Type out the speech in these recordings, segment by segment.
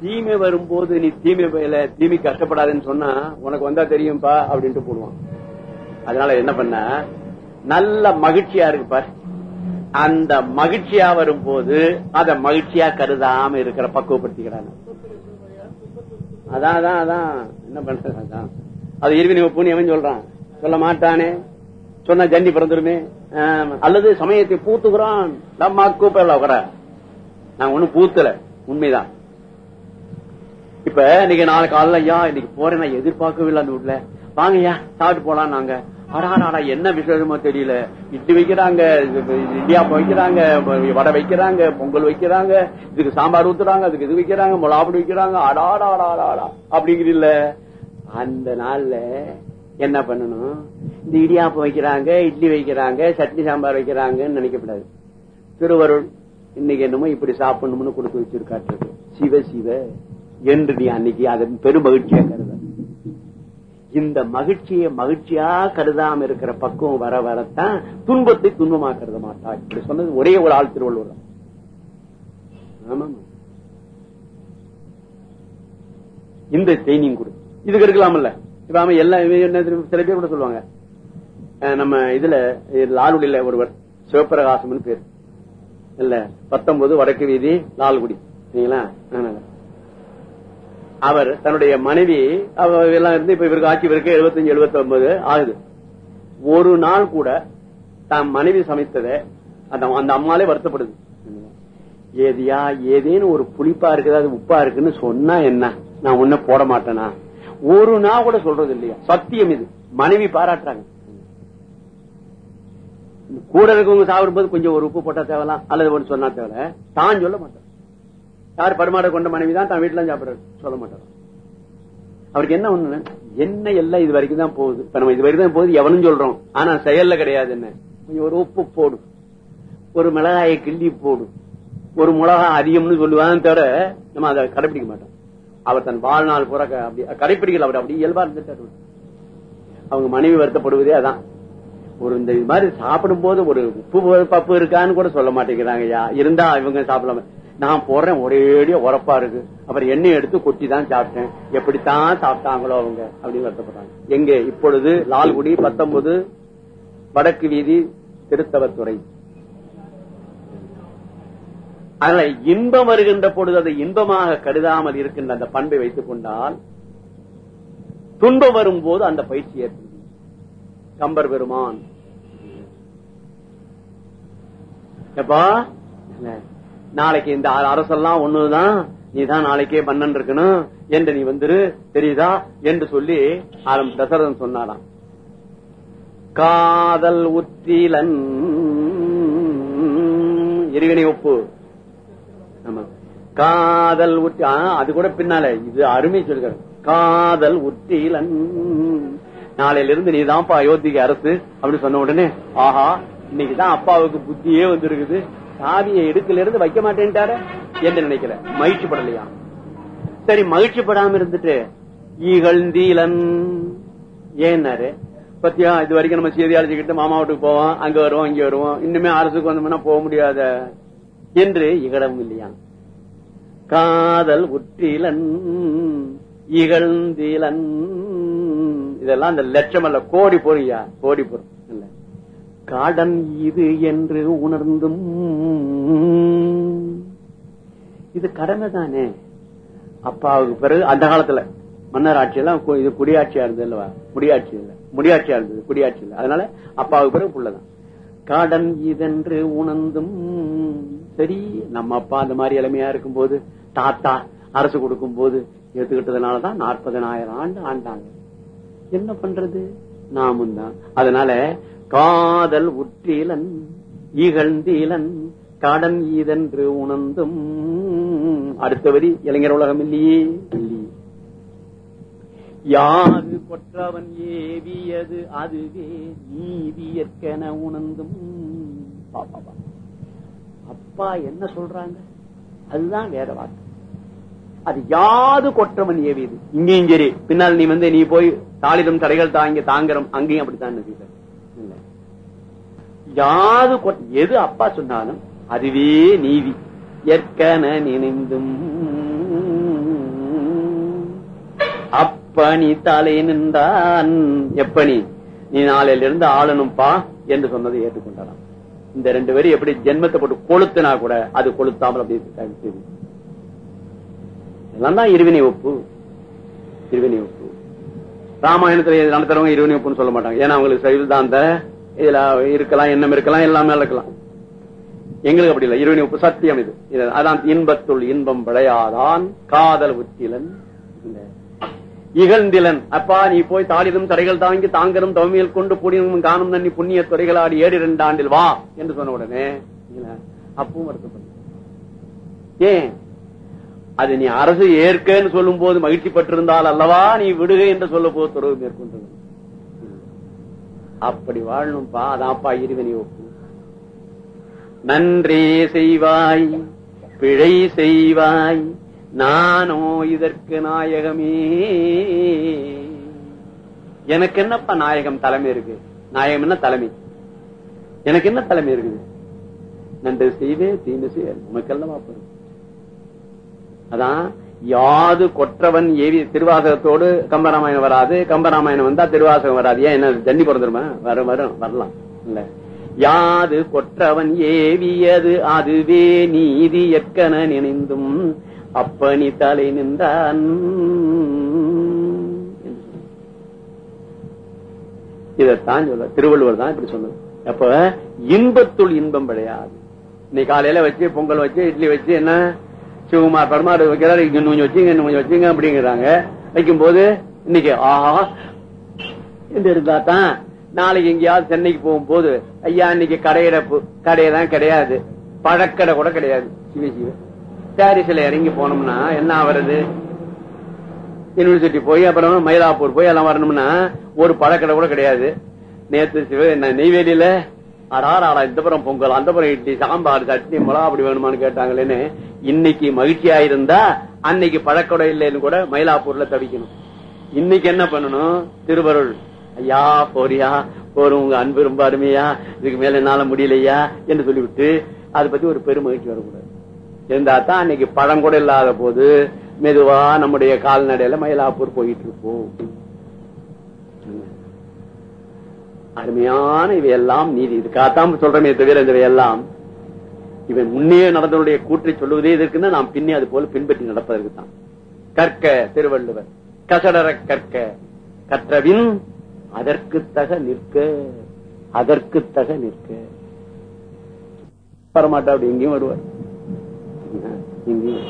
தீமை வரும்போது நீ தீமை பயில தீமை கஷ்டப்படாதுன்னு சொன்னா உனக்கு வந்தா தெரியும்பா அப்படின்ட்டு போடுவான். அதனால என்ன பண்ண? நல்ல மகிழ்ச்சியா இருக்கு அந்த மகிழ்ச்சியா வரும்போது அத மகிழ்ச்சியா கருதாம இருக்கிற பக்குவப்படுத்திக்கிறாங்க. அதான் அதான் அதான். என்ன பண்றது அது இருவினை புண்ணியவன் சொல்றான். சொல்ல மாட்டானே. சொன்ன ஜன்னி பிறந்துருமே. அல்லது சமயத்தை பூத்துக்கிறான் நம்ம கூப்பிடல உக்கற நான் ஒண்ணும் பூத்தல. உண்மைதான். இப்ப இன்னைக்கு நாளைக்கு காலைல ஐயா இன்னைக்கு போறேன் நான் எதிர்பார்க்கவே அந்த வீட்டுல வாங்க சாப்பிட்டு போலாம் நாங்க. அடாடா என்ன விசேஷமோ தெரியல. இட்லி வைக்கிறாங்க இந்தியா இடியாப்பம் வைக்கிறாங்க வடை வைக்கிறாங்க பொங்கல் வைக்கிறாங்க இதுக்கு சாம்பார் ஊத்துறாங்க அதுக்கு இது வைக்கிறாங்க மிளகாப்பொடி வைக்கிறாங்க அடாடாடாடாடா அப்படிங்கிறீல்ல அந்த நாள்ல என்ன பண்ணணும்? இந்த இடியாப்பம் வைக்கிறாங்க இட்லி வைக்கிறாங்க சட்னி சாம்பார் வைக்கிறாங்கன்னு நினைக்கப்படாது. திருவருள் இன்னைக்கு என்னமோ இப்படி சாப்பிடணும்னு கொடுத்து வச்சிருக்காட்டு சிவ சிவ. என்று நீ அன்னைக்கு அதன் பெரும் மகிழ்ச்சியா கருத. இந்த மகிழ்ச்சியை மகிழ்ச்சியா கருதாம இருக்கிற பக்குவம் வர வரத்தான் துன்பத்தை துன்பமா கருத மாட்டா இப்படி சொன்னது ஒரே ஒரு ஆள் திருவள்ளுவர் ஆமா இந்த ட்ரைனிங் கொடு. இதுக்கு இருக்கலாம்ல இப்ப ஆமா எல்லாம் என்ன சில பேர் கூட சொல்லுவாங்க. நம்ம இதுல லால்குடியில ஒருவர் சிவபிரகாசம்னு பேர். இல்ல பத்தொன்பது வடக்கு வீதி லால்குடி. சரிங்களா? அவர் தன்னுடைய மனைவி எல்லாம் இருந்து இப்ப இவருக்கு ஆட்சி இவருக்கு எழுபத்தஞ்சு எழுபத்தி ஒன்பது ஆகுது. ஒரு நாள் கூட தன் மனைவி சமைத்ததை அந்த அந்த அம்மாலே வருத்தப்படுது. ஏதியா ஏதேன்னு ஒரு புளிப்பா இருக்குது அது உப்பா இருக்குன்னு சொன்னா என்ன? நான் ஒன்னும் போட மாட்டேனா? ஒரு நாள் கூட சொல்றது இல்லையா? சத்தியம் இது. மனைவி பாராட்டுறாங்க. கூட இருக்கவங்க சாப்பிடும்போது கொஞ்சம் ஒரு உப்பு போட்டா தேவலாம் அல்லது ஒன்று சொன்னா தேவை தான் சொல்ல மாட்டேன் யார் பரிமாற கொண்ட மனைவி தான் தன் வீட்டுல சாப்பிடுறாரு சொல்ல மாட்டார். அவருக்கு என்ன ஒண்ணு என்ன எல்லாம் இது வரைக்கும் தான் போகுது. இப்ப நம்ம இது வரைக்கும் தான் போகுது எவனும் சொல்றோம். ஆனா செயல்ல கிடையாது என்ன? கொஞ்சம் ஒரு உப்பு போடு. ஒரு மிளகாயை கிள்ளி போடு. ஒரு மிளகா அதிகம்னு சொல்லுவான்னு தவிர நம்ம அதை கடைபிடிக்க மாட்டோம். அவர் தன் வாழ்நாள் புற அப்படி கடைபிடிக்கல அவர் அப்படி இயல்பா இருந்துட்டு அவங்க மனைவி வருத்தப்படுவதே அதான். ஒரு இந்த இது மாதிரி சாப்பிடும் போது ஒரு உப்பு பப்பு இருக்கான்னு கூட சொல்ல மாட்டேங்கிறாங்க இருந்தா இவங்க சாப்பிடலாம் நான் போடுறேன் ஒரேடியா உரப்பா இருக்கு. அப்புறம் எண்ணெய் எடுத்து கொட்டி தான் சாப்பிட்டேன். எப்படித்தான் சாப்பிட்டாங்களோ அவங்க அப்படின்னு வருத்தப்படுறாங்க எங்க? இப்பொழுது லால்குடி பத்தொன்பது வடக்கு வீதி திருத்தவத்துறை அதனால இன்பம் வருகின்ற பொழுது அதை இன்பமாக கருதாமல் இருக்கின்ற அந்த பண்பை வைத்துக் கொண்டால் துன்பம் வரும்போது அந்த பயிற்சி ஏற்படுது கம்பர் பெருமான். எப்பா? நாளைக்கு இந்த அரசெல்லாம் ஒண்ணுதான் நீதான் நாளைக்கே பண்ணன் இருக்கணும் என்று நீ வந்துரு தெரியுதா? என்று சொல்லி ஆரம் தசரதன் சொன்னாராம். காதல் உத்திலன் இருவினை ஒப்பு. ஆமா. காதல் உத்தி அது கூட பின்னால இது அருமை சொல்கிற காதல் உத்திலன் நாளையில இருந்து நீதான்ப்பா அயோத்திக்கு அரசு அப்படின்னு சொன்ன உடனே ஆஹா இன்னைக்குதான் அப்பாவுக்கு புத்தியே வந்திருக்குது. சாவியை எடுக்கல இருந்து வைக்க மாட்டேன்ட்டாரு என்று நினைக்கல. மகிழ்ச்சி படலையா? சரி மகிழ்ச்சி படாம இருந்துட்டு ஈகழ்ந்தீலன் ஏன்னாரு? பத்தியா இது வரைக்கும் நம்ம செய்தியாளர்கிட்ட மாமா வீட்டுக்கு போவோம் அங்க வருவோம் இங்க வருவோம். இன்னுமே அரசுக்கு வந்தோம்னா போக முடியாத என்று இகழவும் இல்லையா? காதல் உற்றிலன் இகழ்ந்திலன் இதெல்லாம் அந்த லட்சம் அல்ல கோடி பொறியா? கோடி பொருள் காடன் இது என்று உணர்ந்தும். இது கடமை தானே? அப்பாவுக்கு பிறகு அந்த காலத்துல மன்னர் ஆட்சி எல்லாம் இது குடியாட்சியா இருந்தது இல்லவா முடியாட்சி இல்ல. முடியாட்சியா இருந்தது குடியாட்சி இல்ல. அதனால அப்பாவுக்கு பிறகு புள்ளதான். காடன் இதென்று உணர்ந்தும். சரி நம்ம அப்பா அந்த மாதிரி இளமையா இருக்கும்போது தாத்தா அரசு கொடுக்கும் போது ஏத்துக்கிட்டதுனாலதான் நாற்பதனாயிரம் ஆண்டு ஆண்டாங்க. என்ன பண்றது? நாமும் தான் அதனால காதல் உற்றிலன் இகழ்ந்தீலன் கடன் ஈதென்று உணர்ந்தும் அடுத்த வரி இளைஞர் உலகம் இல்லையே யாது கொற்றவன் ஏவியது அதுவே நீதியற்கென உணர்ந்தும். அப்பா என்ன சொல்றாங்க? அதுதான் வேத வாக்கு. அது யாது கொற்றவன் ஏவியது? இங்கேயும் சரி பின்னால் நீ வந்து நீ போய் தாளிதம் தடைகள் தாங்க தாங்கறம் அங்கேயும் அப்படித்தான் யாது எது அப்பா சொன்னாலும் அதுவே நீதி. ஏற்கன நினைந்தும் அப்பணி தலை நின்றான். எப்பணி நீ நாளையில இருந்து ஆளணும்பா என்று சொன்னதை ஏற்றுக்கொண்டாராம். இந்த ரெண்டு பேரும் எப்படி ஜென்மத்தை போட்டு கொளுத்தினா கூட அது கொளுத்தாமல் அப்படியே இதெல்லாம் தான் இருவினை ஒப்பு. இருவினை ஒப்பு. ராமாயணத்துல நடத்துறவங்க இருவினை ஒப்புன்னு சொல்ல மாட்டாங்க. ஏன்னா அவங்களுக்கு சைவதாந்த இதுல இருக்கலாம் எண்ணம் இருக்கலாம் எல்லாமே இருக்கலாம் எங்களுக்கு அப்படி இல்லை. இருவினை ஒப்பு சத்தியம் இது அதான் இன்பத்துள் இன்பம் விளையாதான் காதல் உத்திலன். இகழ்ந்திலன். அப்பா நீ போய் தாளிதும் தடைகள் தாங்கி தாங்கரும் தவமியல் கொண்டு புனியும் காணும் தண்ணி புண்ணிய துறைகளாடி ஏழு இரண்டு ஆண்டில் வா என்று சொன்ன உடனே அப்பவும் வருத்தப்படும். ஏன்? அது நீ அரசு ஏற்கன்னு சொல்லும் போது மகிழ்ச்சி பட்டிருந்தால் அல்லவா நீ விடுக என்று சொல்ல போது துறவு மேற்கொண்டு அப்படி வாழணும்பா அதான்ப்பா இருவனி ஒப்பு. நன்றே செய்வாய் பிழை செய்வாய் நானோ இதற்கு நாயகமே. எனக்கு என்னப்பா நாயகம் தலைமை இருக்கு? நாயகம் என்ன தலைமை? எனக்கு என்ன தலைமை இருக்குது? நன்றி செய்வே தீமை செய்ய நமக்கெல்லாம் வாப்பரும் அதான் யாது கொற்றவன் ஏவி திருவாசகத்தோடு கம்பராமாயணம் வராது கம்பராமாயணம் வந்தா திருவாசகம் வராது. ஏன் என்ன ஜன்னி பிறந்துருமா வரும் வரும் வரலாம். இல்ல. யாது கொற்றவன் ஏவியது அதுவே நீதி எற்கன நினைந்தும் அப்பனி தலை நின்றான். இதைத்தான் சொல்ல திருவள்ளுவர் தான் இப்படி சொன்னது அப்ப இன்பத்துள் இன்பம் கிடையாது இன்னைக்கு காலையில வச்சு பொங்கல் வச்சு இட்லி வச்சு என்ன? சிவகுமார் பரமாடு வைக்கிறாரு இங்க கொஞ்சம் வச்சுங்க இன்னும் கொஞ்சம் வச்சுங்க அப்படிங்கிறாங்க. வைக்கும் போது இன்னைக்கு ஆஹா என்று இருந்தா தான் நாளைக்கு எங்கேயாவது சென்னைக்கு போகும்போது ஐயா இன்னைக்கு கடையிடப்பு கடையதான் கிடையாது. பழக்கடை கூட கிடையாது. சிவ சிவ. சாரிஸ்ல இறங்கி போனோம்னா என்ன ஆவறது? யூனிவர்சிட்டி போய் அப்புறம் மயிலாப்பூர் போய் எல்லாம் வரணும்னா ஒரு பழக்கடை கூட கிடையாது. நேத்து சிவ என்ன நெய்வேலியில அடாராடா இந்த புறம் பொங்கல் அந்த புறம் இட்லி சாம்பார் சட்னி மிளகா அப்படி வேணுமான்னு கேட்டாங்களேன்னு இன்னைக்கு மகிழ்ச்சியா இருந்தா அன்னைக்கு பழக்கடை இல்லைன்னு கூட மயிலாப்பூர்ல தவிக்கணும். இன்னைக்கு என்ன பண்ணணும்? திருவருள். ஐயா போறியா? போறோம் உங்க அன்பு ரொம்ப அருமையா? இதுக்கு மேல என்னால முடியலையா? என்று சொல்லிவிட்டு அதை பத்தி ஒரு பெருமகிழ்ச்சி வரக்கூடாது. இருந்தா தான் அன்னைக்கு பழம் கூட இல்லாத போது மெதுவா நம்முடைய கால்நடையில மயிலாப்பூர் போயிட்டு இருப்போம். அருமையான இவையெல்லாம் நீதி. இதுக்காகத்தான் சொல்றமே தவிர இவையெல்லாம் இவன் முன்னே நடந்தவருடைய கூற்றை சொல்லுவதே இதற்குன்னு நாம் பின்னே அது போல பின்பற்றி நடப்பதற்கு தான். கற்க திருவள்ளுவர். கசடர கற்க. கற்றவின் அதற்கு தக நிற்க. அதற்கு தக நிற்க. வரமாட்டா அப்படி எங்கேயும் வருவார். இங்கேயும்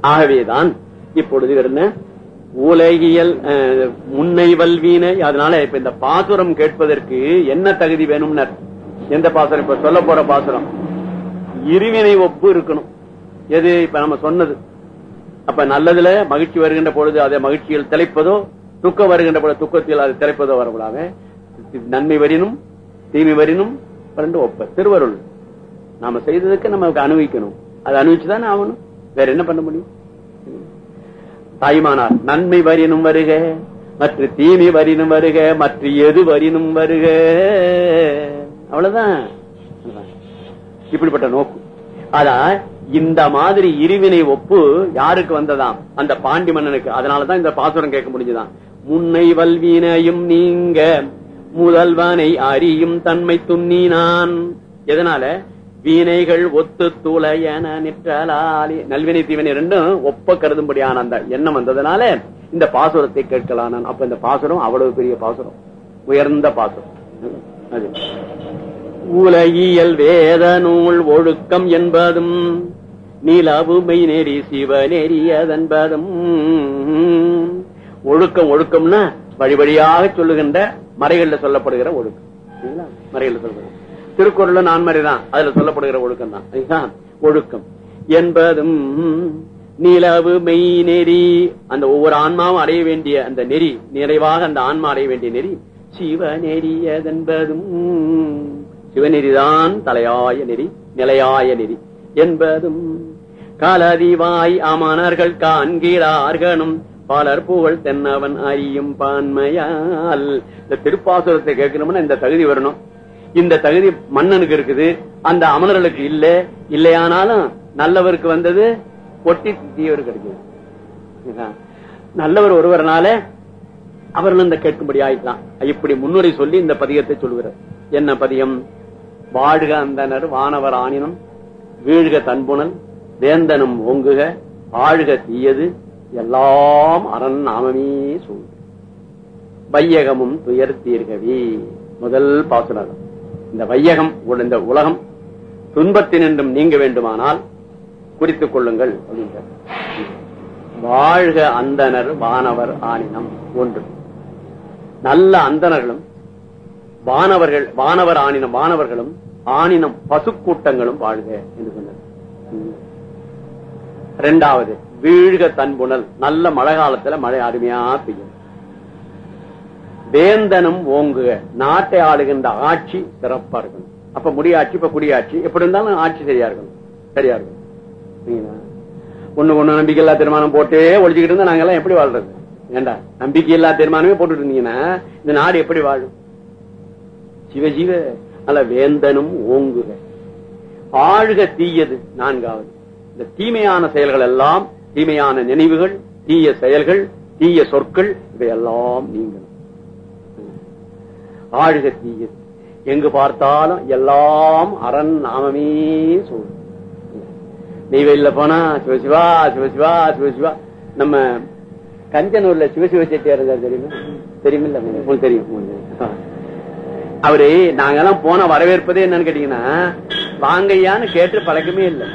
ஆகவேதான் இப்பொழுது என்ன? உலகியல் முன்னை வல்வீன அதனால இப்ப இந்த பாசுரம் கேட்பதற்கு என்ன தகுதி வேணும்னர்? எந்த பாசுரம்? இப்ப சொல்ல போற பாசுரம். இருவினை ஒப்பு இருக்கணும். எது? இப்ப நம்ம சொன்னது. அப்ப நல்லதுல மகிழ்ச்சி வருகின்ற பொழுது அதை மகிழ்ச்சியில் திளைப்பதோ துக்கம் வருகின்ற பொழுது துக்கத்தில் அது திளைப்பதோ வரக்கூடாது. நன்மை வரினும் தீமை வரினும் ரெண்டு ஒப்ப திருவருள். நாம செய்ததுக்கு நமக்கு அனுபவிக்கணும். அதை அனுபவிச்சுதானே ஆகணும். வேற என்ன பண்ண முடியும்? தாய்மானார் நன்மை வரினும் வருக மற்ற தீமை வரினும் வருக மற்ற எது வரினும் வருக. அவ்வளவுதான். இப்படிப்பட்ட நோக்கு. அதான் இந்த மாதிரி இருவினை ஒப்பு யாருக்கு வந்ததாம்? அந்த பாண்டி மன்னனுக்கு. அதனாலதான் இந்த பாசுரம் கேட்க முடிஞ்சுதான். முன்னை வல்வினையும் நீங்க முதல்வனை அறியும் தன்மை துண்ணினான். எதனால? வீணைகள் ஒத்து துளையன நிற்றலாலி. நல்வினை தீவினை ரெண்டும் ஒப்ப கருதும்படியான அந்த எண்ணம் வந்ததுனால இந்த பாசுரத்தை கேட்கலாம் அப்ப இந்த பாசுரம் அவ்வளவு பெரிய பாசுரம். உயர்ந்த பாசுரம். அது. உலகியல் வேத நூல் ஒழுக்கம் என்பதும் நிலவுமை நெறி சிவ நெறியதென்பதும் ஒழுக்கம் ஒழுக்கம்னா வழி வழியாக சொல்லுகின்ற மறைகள்ல சொல்லப்படுகிற ஒழுக்கம். மறைகள்ல சொல்லப்படுகிற. திருக்குறள் நான்மறைதான் அதுல சொல்லப்படுகிற ஒழுக்கம் தான் அதுதான் ஒழுக்கம். என்பதும் நிலவு மெய் நெறி அந்த ஒவ்வொரு ஆன்மாவும் அடைய வேண்டிய அந்த நெறி நிறைவாக அந்த ஆன்மா அடைய வேண்டிய நெறி சிவ நெறியதென்பதும் சிவநெறிதான் தலையாய நெறி நிலையாய நெறி என்பதும் கலதிவாய் அமணர்கள் காண்கிறார்களும் பலர் புகழ் தென்னவன் அறியும் பான்மையால். இந்த திருப்பாசுரத்தை கேட்கணும்னா இந்த தகுதி வரணும். இந்த தகுதி மன்னனுக்கு இருக்குது. அந்த அமணர்களுக்கு இல்ல. இல்லையானாலும் நல்லவருக்கு வந்தது ஒட்டி தீயவர் கிடைக்குது. நல்லவர் ஒருவரனால அவர்களும் இந்த கேட்கும்படி ஆயிட்டான். இப்படி முன்னுரை சொல்லி இந்த பதியத்தை சொல்கிறார் என்ன பதியம் வாழ்க அந்தனர் வானவர் ஆணினம் வீழ்க தன்புணல் வேந்தனும் ஓங்குக ஆழ்க தீயது எல்லாம் அரண் நாமமே சூழ் வையகமும் துயர் தீர்கவி. முதல் பாசுரம் இந்த வையகம் இந்த உலகம் துன்பத்தினின்றும் நீங்க வேண்டுமானால் குறித்துக் கொள்ளுங்கள் அப்படின்றார். வாழ்க அந்தனர் வானவர் ஆனினம் ஒன்று. நல்ல அந்தனர்களும் வானவர்கள் வானவர் ஆனினம் வானவர்களும் ஆனினம் பசுக்கூட்டங்களும் வாழ்க என்று சொன்னார். இரண்டாவது வீழ்க தன்புணல் நல்ல மழை காலத்துல மழை அருமையா பெய்யும். வேந்தனும் ஓங்குக. நாட்டை ஆளுகின்ற ஆட்சி சிறப்பா இருக்கணும் அப்ப முடியாட்சி இப்ப குடியாட்சி. எப்படி இருந்தாலும் ஆட்சி சரியா இருக்கணும். சரியா இருக்கும் ஒண்ணு ஒண்ணு நம்பிக்கை இல்லா தீர்மானம் போட்டே ஒழிச்சுக்கிட்டு இருந்தா நாங்க எல்லாம் எப்படி வாழ்றது? ஏண்டா? நம்பிக்கை இல்லா தீர்மானமே போட்டுட்டு இருந்தீங்கன்னா இந்த நாடு எப்படி வாழும்? சிவ சிவ அல்ல வேந்தனும் ஓங்குக. ஆழ்க தீயது நான்காவது. இந்த தீமையான செயல்கள் எல்லாம் தீமையான நினைவுகள் தீய செயல்கள் தீய சொற்கள் இவையெல்லாம் நீங்கள் ஆழ்க தீயது எங்கு பார்த்தாலும் எல்லாம் அரண் நாமமே சொல்லும் நீ வெளியில போனா சிவசிவா சிவசிவா சிவசிவா நம்ம கஞ்சனூர்ல சிவசிவ செட்டியார் இருந்தார் தெரியுமா? தெரியுமில்ல உங்களுக்கு தெரியும் உங்களுக்கு. அவரு நாங்கெல்லாம் போன வரவேற்பதே என்னன்னு கேட்டீங்கன்னா வாங்கையான்னு கேட்டு பழக்கமே இல்லை.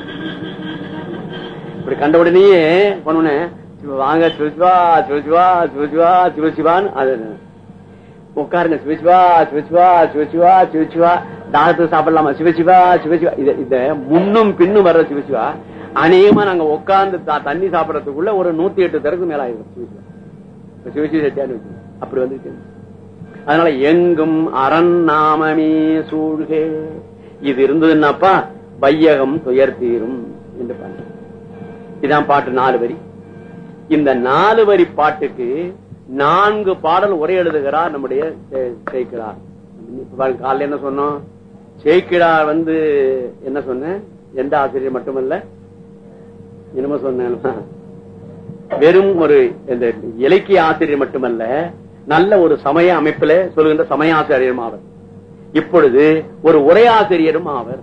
இப்படி கண்ட உடனேயே போனோடனே வாங்க சிவசிவா சிவசிவா சிவசிவா சிவசிவான்னு அது உட்காருங்க சிவசிவா சிவசிவா சிவசிவா சிவசிவா டாக்டர் சாப்பிடலாமா? சிவசிவா சிவசிவா இது இந்த முன்னும் பின்னும் வர்ற சிவசிவா அநேகமா நாங்க உட்கார்ந்து தண்ணி சாப்பிடறதுக்குள்ள ஒரு நூத்தி எட்டு தரக்கு மேல ஆயிரும். சிவசிவா இப்ப சிவசிவ செட்டியான்னு அப்படி வந்து அதனால எங்கும் அரண் நாமமே சூழ்கே. இது இருந்ததுன்னாப்பா வையகம் துயர் தீரும் என்று பாட்டு. இதான் பாட்டு நாலு வரி. இந்த நாலு வரி பாட்டுக்கு நான்கு பாடல் உரை எழுதுகிறார் நம்முடைய சே- சேக்கிழார். காலைல என்ன சொன்னோம்? சேக்கிழார் வந்து என்ன சொன்னேன்? எந்த ஆசிரியர் மட்டுமல்ல என்னமோ சொன்னேன். வெறும் ஒரு இந்த இலக்கிய ஆசிரியர் மட்டுமல்ல நல்ல ஒரு சமய அமைப்பில் சொல்லுகின்ற சமயாசிரியரும் ஆவர். இப்பொழுது ஒரு உரையாசிரியரும் ஆவர்.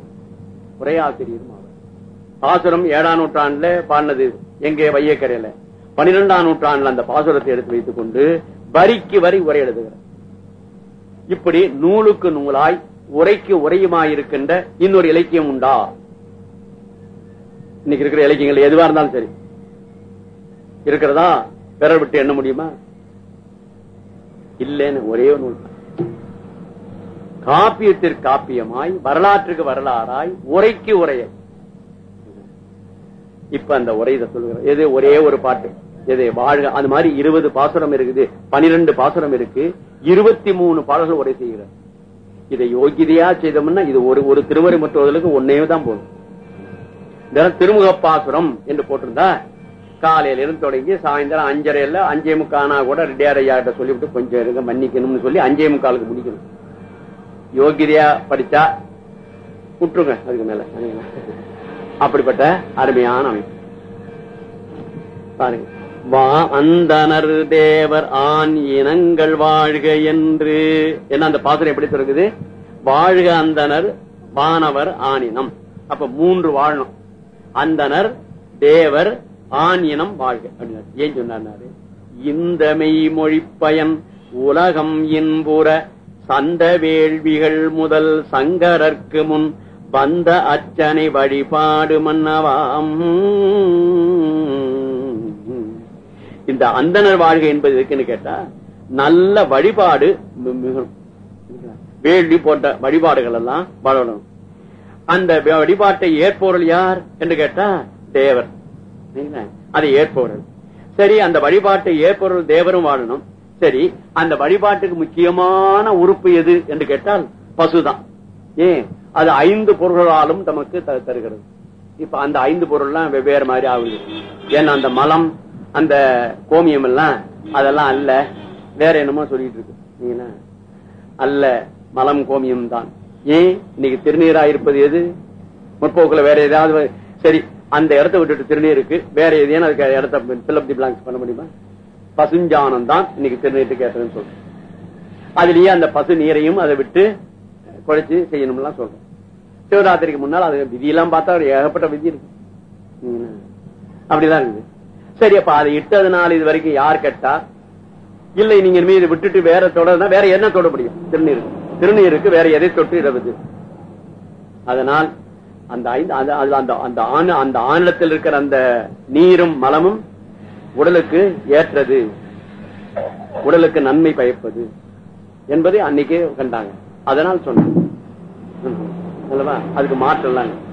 உரையாசிரியரும் ஆவர். பாசுரம் ஏழாம் நூற்றாண்டுல பாடினது எங்கே? வையக்கரையில. பனிரெண்டாம் நூற்றாண்டுல அந்த பாசுரத்தை எடுத்து வைத்துக் கொண்டு வரிக்கு வரி உரை எழுதுகிறார். இப்படி நூலுக்கு நூலாய் உரைக்கு உரையுமாயிருக்கின்ற இன்னொரு இலக்கியம் உண்டா? இன்னைக்கு இருக்கிற இலக்கியங்கள் எதுவா இருந்தாலும் சரி. இருக்கிறதா? பெற விட்டு எண்ண முடியுமா? இல்லைன்னு ஒரே நூல். காப்பியத்திற்கு காப்பியமாய் வரலாற்றுக்கு வரலாறாய் உரைக்கு உரைய இப்ப அந்த உரை இதை சொல்லுகிறேன் எது ஒரே ஒரு பாட்டு. எது வாழ்க. அது மாதிரி இருபது பாசுரம் இருக்குது பனிரெண்டு பாசுரம் இருக்கு இருபத்தி மூணு பாடல்கள் உரை செய்கிறார். இதை யோகிதையா செய்தோம்னா இது ஒரு ஒரு திருவரை மற்றவர்களுக்கு ஒன்னே தான் போதும். திருமுக பாசுரம் என்று போட்டிருந்தா காலையில இருந்து தொடங்கி சாயந்தரம் அஞ்சரைல அஞ்சே முக்கானா கூட ரெட்டியார் ஐயாட்ட சொல்லிவிட்டு கொஞ்சம் இருக்க மன்னிக்கணும்னு சொல்லி அஞ்சே முக்காலுக்கு முடிக்கணும். யோகிதையா படிச்சா விட்டுருங்க அதுக்கு மேல. அப்படிப்பட்ட அருமையான அமைப்பு. பாருங்க. வா அந்தனர் தேவர் ஆண் இனங்கள் வாழ்க என்று. என்ன அந்த பாத்திரம் எப்படி தொடங்குது வாழ்க அந்தனர் வானவர் ஆணினம் அப்ப மூன்று வாழணும். அந்தனர் தேவர் ஆண் இனம் வாழ்க. அப்படின்னாரு ஏன் சொன்னாரு இந்த மெய்மொழி பயன் உலகம் இன்புற சந்த வேள்விகள் முதல் சங்கரர்க்கு முன் வந்த அச்சனை வழிபாடு மன்னவாம். இந்த அந்தனர் வாழ்க என்பது இருக்குன்னு கேட்டா நல்ல வழிபாடு மி- வேள்வி போன்ற வழிபாடுகள் எல்லாம் வளரும் அந்த வழிபாட்டை ஏற்பவர்கள் யார் என்று கேட்டா தேவர். அதை ஏற்பவர்கள் சரி அந்த வழிபாட்டை ஏற்பவர்கள் தேவரும் வாழணும். சரி அந்த வழிபாட்டுக்கு முக்கியமான உறுப்பு எது என்று கேட்டால் பசுதான். ஏன்? அது ஐந்து பொருள்களாலும் நமக்கு த- தருகிறது. இப்ப அந்த ஐந்து பொருள்லாம் வெவ்வேறு மாதிரி ஆகுது. ஏன்னா அந்த மலம் அந்த கோமியம் எல்லாம் அதெல்லாம் அல்ல. வேற என்னமோ சொல்லிட்டு இருக்கு. அல்ல மலம் கோமியம் தான் ஏன்? இன்னைக்கு திருநீரா இருப்பது எது? முற்போக்குல வேற ஏதாவது சரி அந்த இடத்த விட்டுட்டு திருநீருக்கு வேற எதையான அதுக்கு இடத்த பில் தி பண்ண முடியுமா? பசுஞ்சானம் தான் இன்னைக்கு திருநீட்டுக்கு கேட்டதுன்னு சொல்றேன் அதுலயே அந்த பசு நீரையும் அதை விட்டு குழைச்சு செய்யணும்லாம் சொல்றோம். சிவராத்திரிக்கு முன்னால் அது விதியெல்லாம் பார்த்தா ஒரு ஏகப்பட்ட விதி இருக்கு. அப்படிதான் இருக்குது. சரி அப்ப அதை இட்டதுனால இது வரைக்கும் யார் கேட்டா? இல்லை நீங்க இனிமே விட்டுட்டு வேற தொடர்னா வேற என்ன தொட முடியும்? திருநீர் திருநீருக்கு வேற எதை தொட்டு இடவது அதனால் அந்த அந்த- அந்த அந்த ஆண் அந்த ஆணிடத்தில் இருக்கிற அந்த நீரும் மலமும் உடலுக்கு ஏற்றது. உடலுக்கு நன்மை பயப்பது என்பதை அன்னைக்கே கண்டாங்க. அதனால் சொன்னாங்க. அல்லவா? அதுக்கு மாற்றம்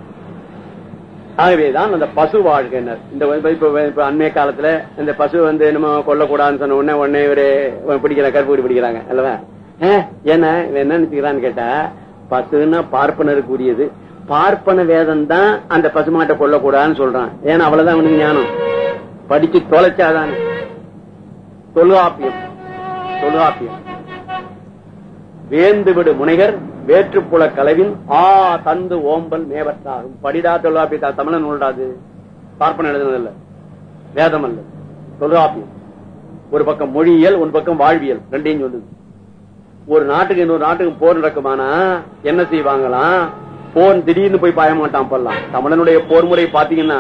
ஆகவேதான் அந்த பசு வாழ்க்கையினர் இந்த இப்ப- அண்மைய காலத்துல இந்த பசு வந்து நம்ம கொல்லக்கூடாதுன்னு சொன்ன உடனே உடனே இவரு பிடிக்கிற கருப்பூரி பிடிக்கிறாங்க அல்லவா? ஏன்னா என்ன நினைச்சுக்கிறான்னு கேட்டா பசுன்னா பார்ப்பனருக்கு உரியது பார்ப்பன வேதம் தான் அந்த பசுமாட்டை கொல்லக்கூடாதுன்னு சொல்றான். ஏன்னா அவ்வளவுதான் அவனுக்கு ஞானம். படிச்சு தொலைச்சாதான் தொல்காப்பியம். தொல்காப்பியம். வேந்து விடு முனைகர் வேற்றுப்புல கலவின் ஆ தந்து ஓம்பல் மேவத்தாகும் படிடா தொல்காப்பிய தமிழன் நூல்டாது பார்ப்பன எழுதுனதில்ல. வேதம் அல்ல. தொல்காப்பியம் ஒரு பக்கம் மொழியியல் ஒரு பக்கம் வாழ்வியல். ரெண்டையும் சொல்லுது. ஒரு நாட்டுக்கு இன்னொரு நாட்டுக்கு போர் நடக்குமானா? என்ன செய்வாங்களாம் போர் திடீர்னு போய் பாய மாட்டான் அப்பெல்லாம் தமிழனுடைய போர் முறை பாத்தீங்கன்னா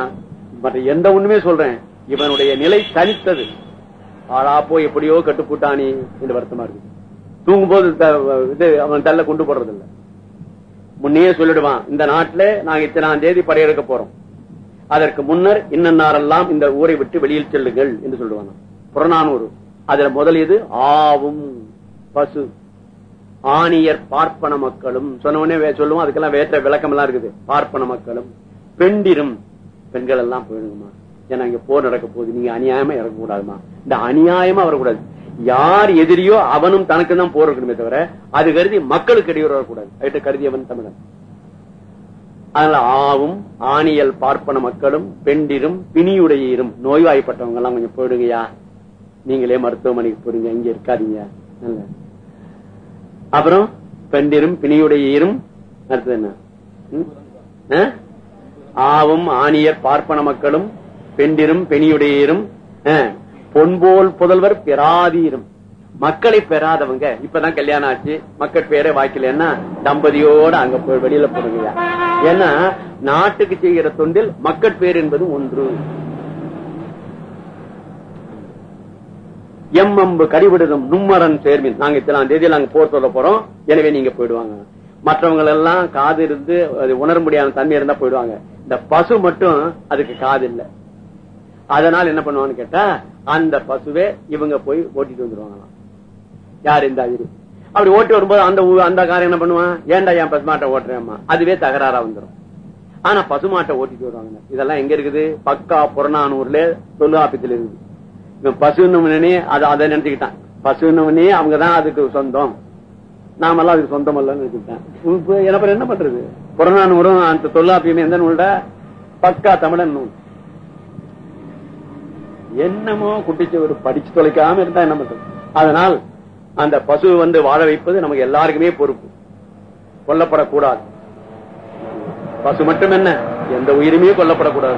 மற்ற எந்த ஒண்ணுமே சொல்றேன். இவனுடைய நிலை தனித்தது. ஆளா போய் எப்படியோ கட்டுப்புட்டானி என்று வருத்தமா இருக்கு தூங்கும்போது போது இது அவன் தள்ள கொண்டு போடுறது இல்ல முன்னே சொல்லிடுவான் இந்த நாட்டுல நாங்க இத்தனாம் தேதி படையெடுக்க போறோம். அதற்கு முன்னர் இன்னன்னாரெல்லாம் இந்த ஊரை விட்டு வெளியில் செல்லுங்கள் என்று சொல்லுவாங்க புறநானூறு. அதுல முதல் இது ஆவும் பசு. ஆணியர் பார்ப்பன மக்களும் சொன்ன உடனே சொல்லுவோம் அதுக்கெல்லாம் வேற்ற விளக்கம் எல்லாம் இருக்குது. பார்ப்பன மக்களும் பெண்டிரும். பெண்கள் எல்லாம் போயிடுங்கம்மா. ஏன்னா இங்க போர் நடக்க போகுது நீங்க அநியாயமா இறக்க கூடாதுமா இந்த அநியாயமா வரக்கூடாது. யார் எதிரியோ அவனும் தனக்கு தான் போர் இருக்கணுமே தவிர அது கருதி மக்களுக்கு இடையூறு வரக்கூடாது. கருதியவன் தமிழன். அதனால ஆவும் ஆணியல் பார்ப்பன மக்களும் பெண்டிரும் பிணியுடையீரும் நோய்வாய்ப்பட்டவங்க எல்லாம் கொஞ்சம் போயிடுங்கயா நீங்களே மருத்துவமனைக்கு போறீங்க இங்க இருக்காதீங்க. அப்புறம் பெண்டிரும் பிணியுடையீரும் அடுத்தது என்ன? ஆவும் ஆணியர் பார்ப்பன மக்களும் பெண்டிரும் பெணியுடையீரும் பொன்போல் புதல்வர் பெறாதீரும். மக்களை பெறாதவங்க இப்பதான் கல்யாணம் ஆச்சு. மக்கள் பேரே வாய்க்கலன்னா தம்பதியோட அங்க போய் வெளியில போடுங்க ஏன்னா நாட்டுக்கு செய்கிற தொண்டில் மக்கள் பேர் என்பது ஒன்று. எம்மம்பு கடிவிடுதும் நும்மரன் சேர்மின். நாங்க இத்தனாம் தேதியில் நாங்க போர் சொல்ல போறோம். எனவே நீங்க போயிடுவாங்க. மற்றவங்க எல்லாம் காது இருந்து அது உணர முடியாத தன்மை இருந்தா போயிடுவாங்க. இந்த பசு மட்டும் அதுக்கு காது இல்ல. அதனால என்ன பண்ணுவான்னு கேட்டா அந்த பசுவே இவங்க போய் ஓட்டிட்டு வந்துருவாங்களாம். யார் இந்த அதிரி அப்படி ஓட்டி வரும்போது அந்த அந்த காரம் என்ன பண்ணுவான்? ஏன்டா என் பசுமாட்டை ஓட்டுறேம்மா? அதுவே தகராறா வந்துரும். ஆனா பசுமாட்டை ஓட்டிட்டு வருவாங்க இதெல்லாம் எங்க இருக்குது? பக்கா புறநானூர்ல தொல்காப்பியத்தில் இருக்குது. இவன் பசுன்னு அதை அதை நினைச்சுக்கிட்டான். பசுன்னு அவங்கதான் அதுக்கு சொந்தம். நாமெல்லாம் அதுக்கு சொந்தம் அல்லன்னு நினைச்சுக்கிட்டான். என்ன பண்றது? புறநானூரும் அந்த தொல்காப்பியம் எந்த நூல்டா? பக்கா தமிழன் நூல். என்னமோ குட்டிச்சவர் படிச்சு தொலைக்காம இருந்தா என்ன பண்றது? அதனால் அந்த பசு வந்து வாழ வைப்பது நமக்கு எல்லாருக்குமே பொறுப்பு. கொல்லப்படக்கூடாது. பசு மட்டும் என்ன? எந்த உயிருமே கொல்லப்படக்கூடாது.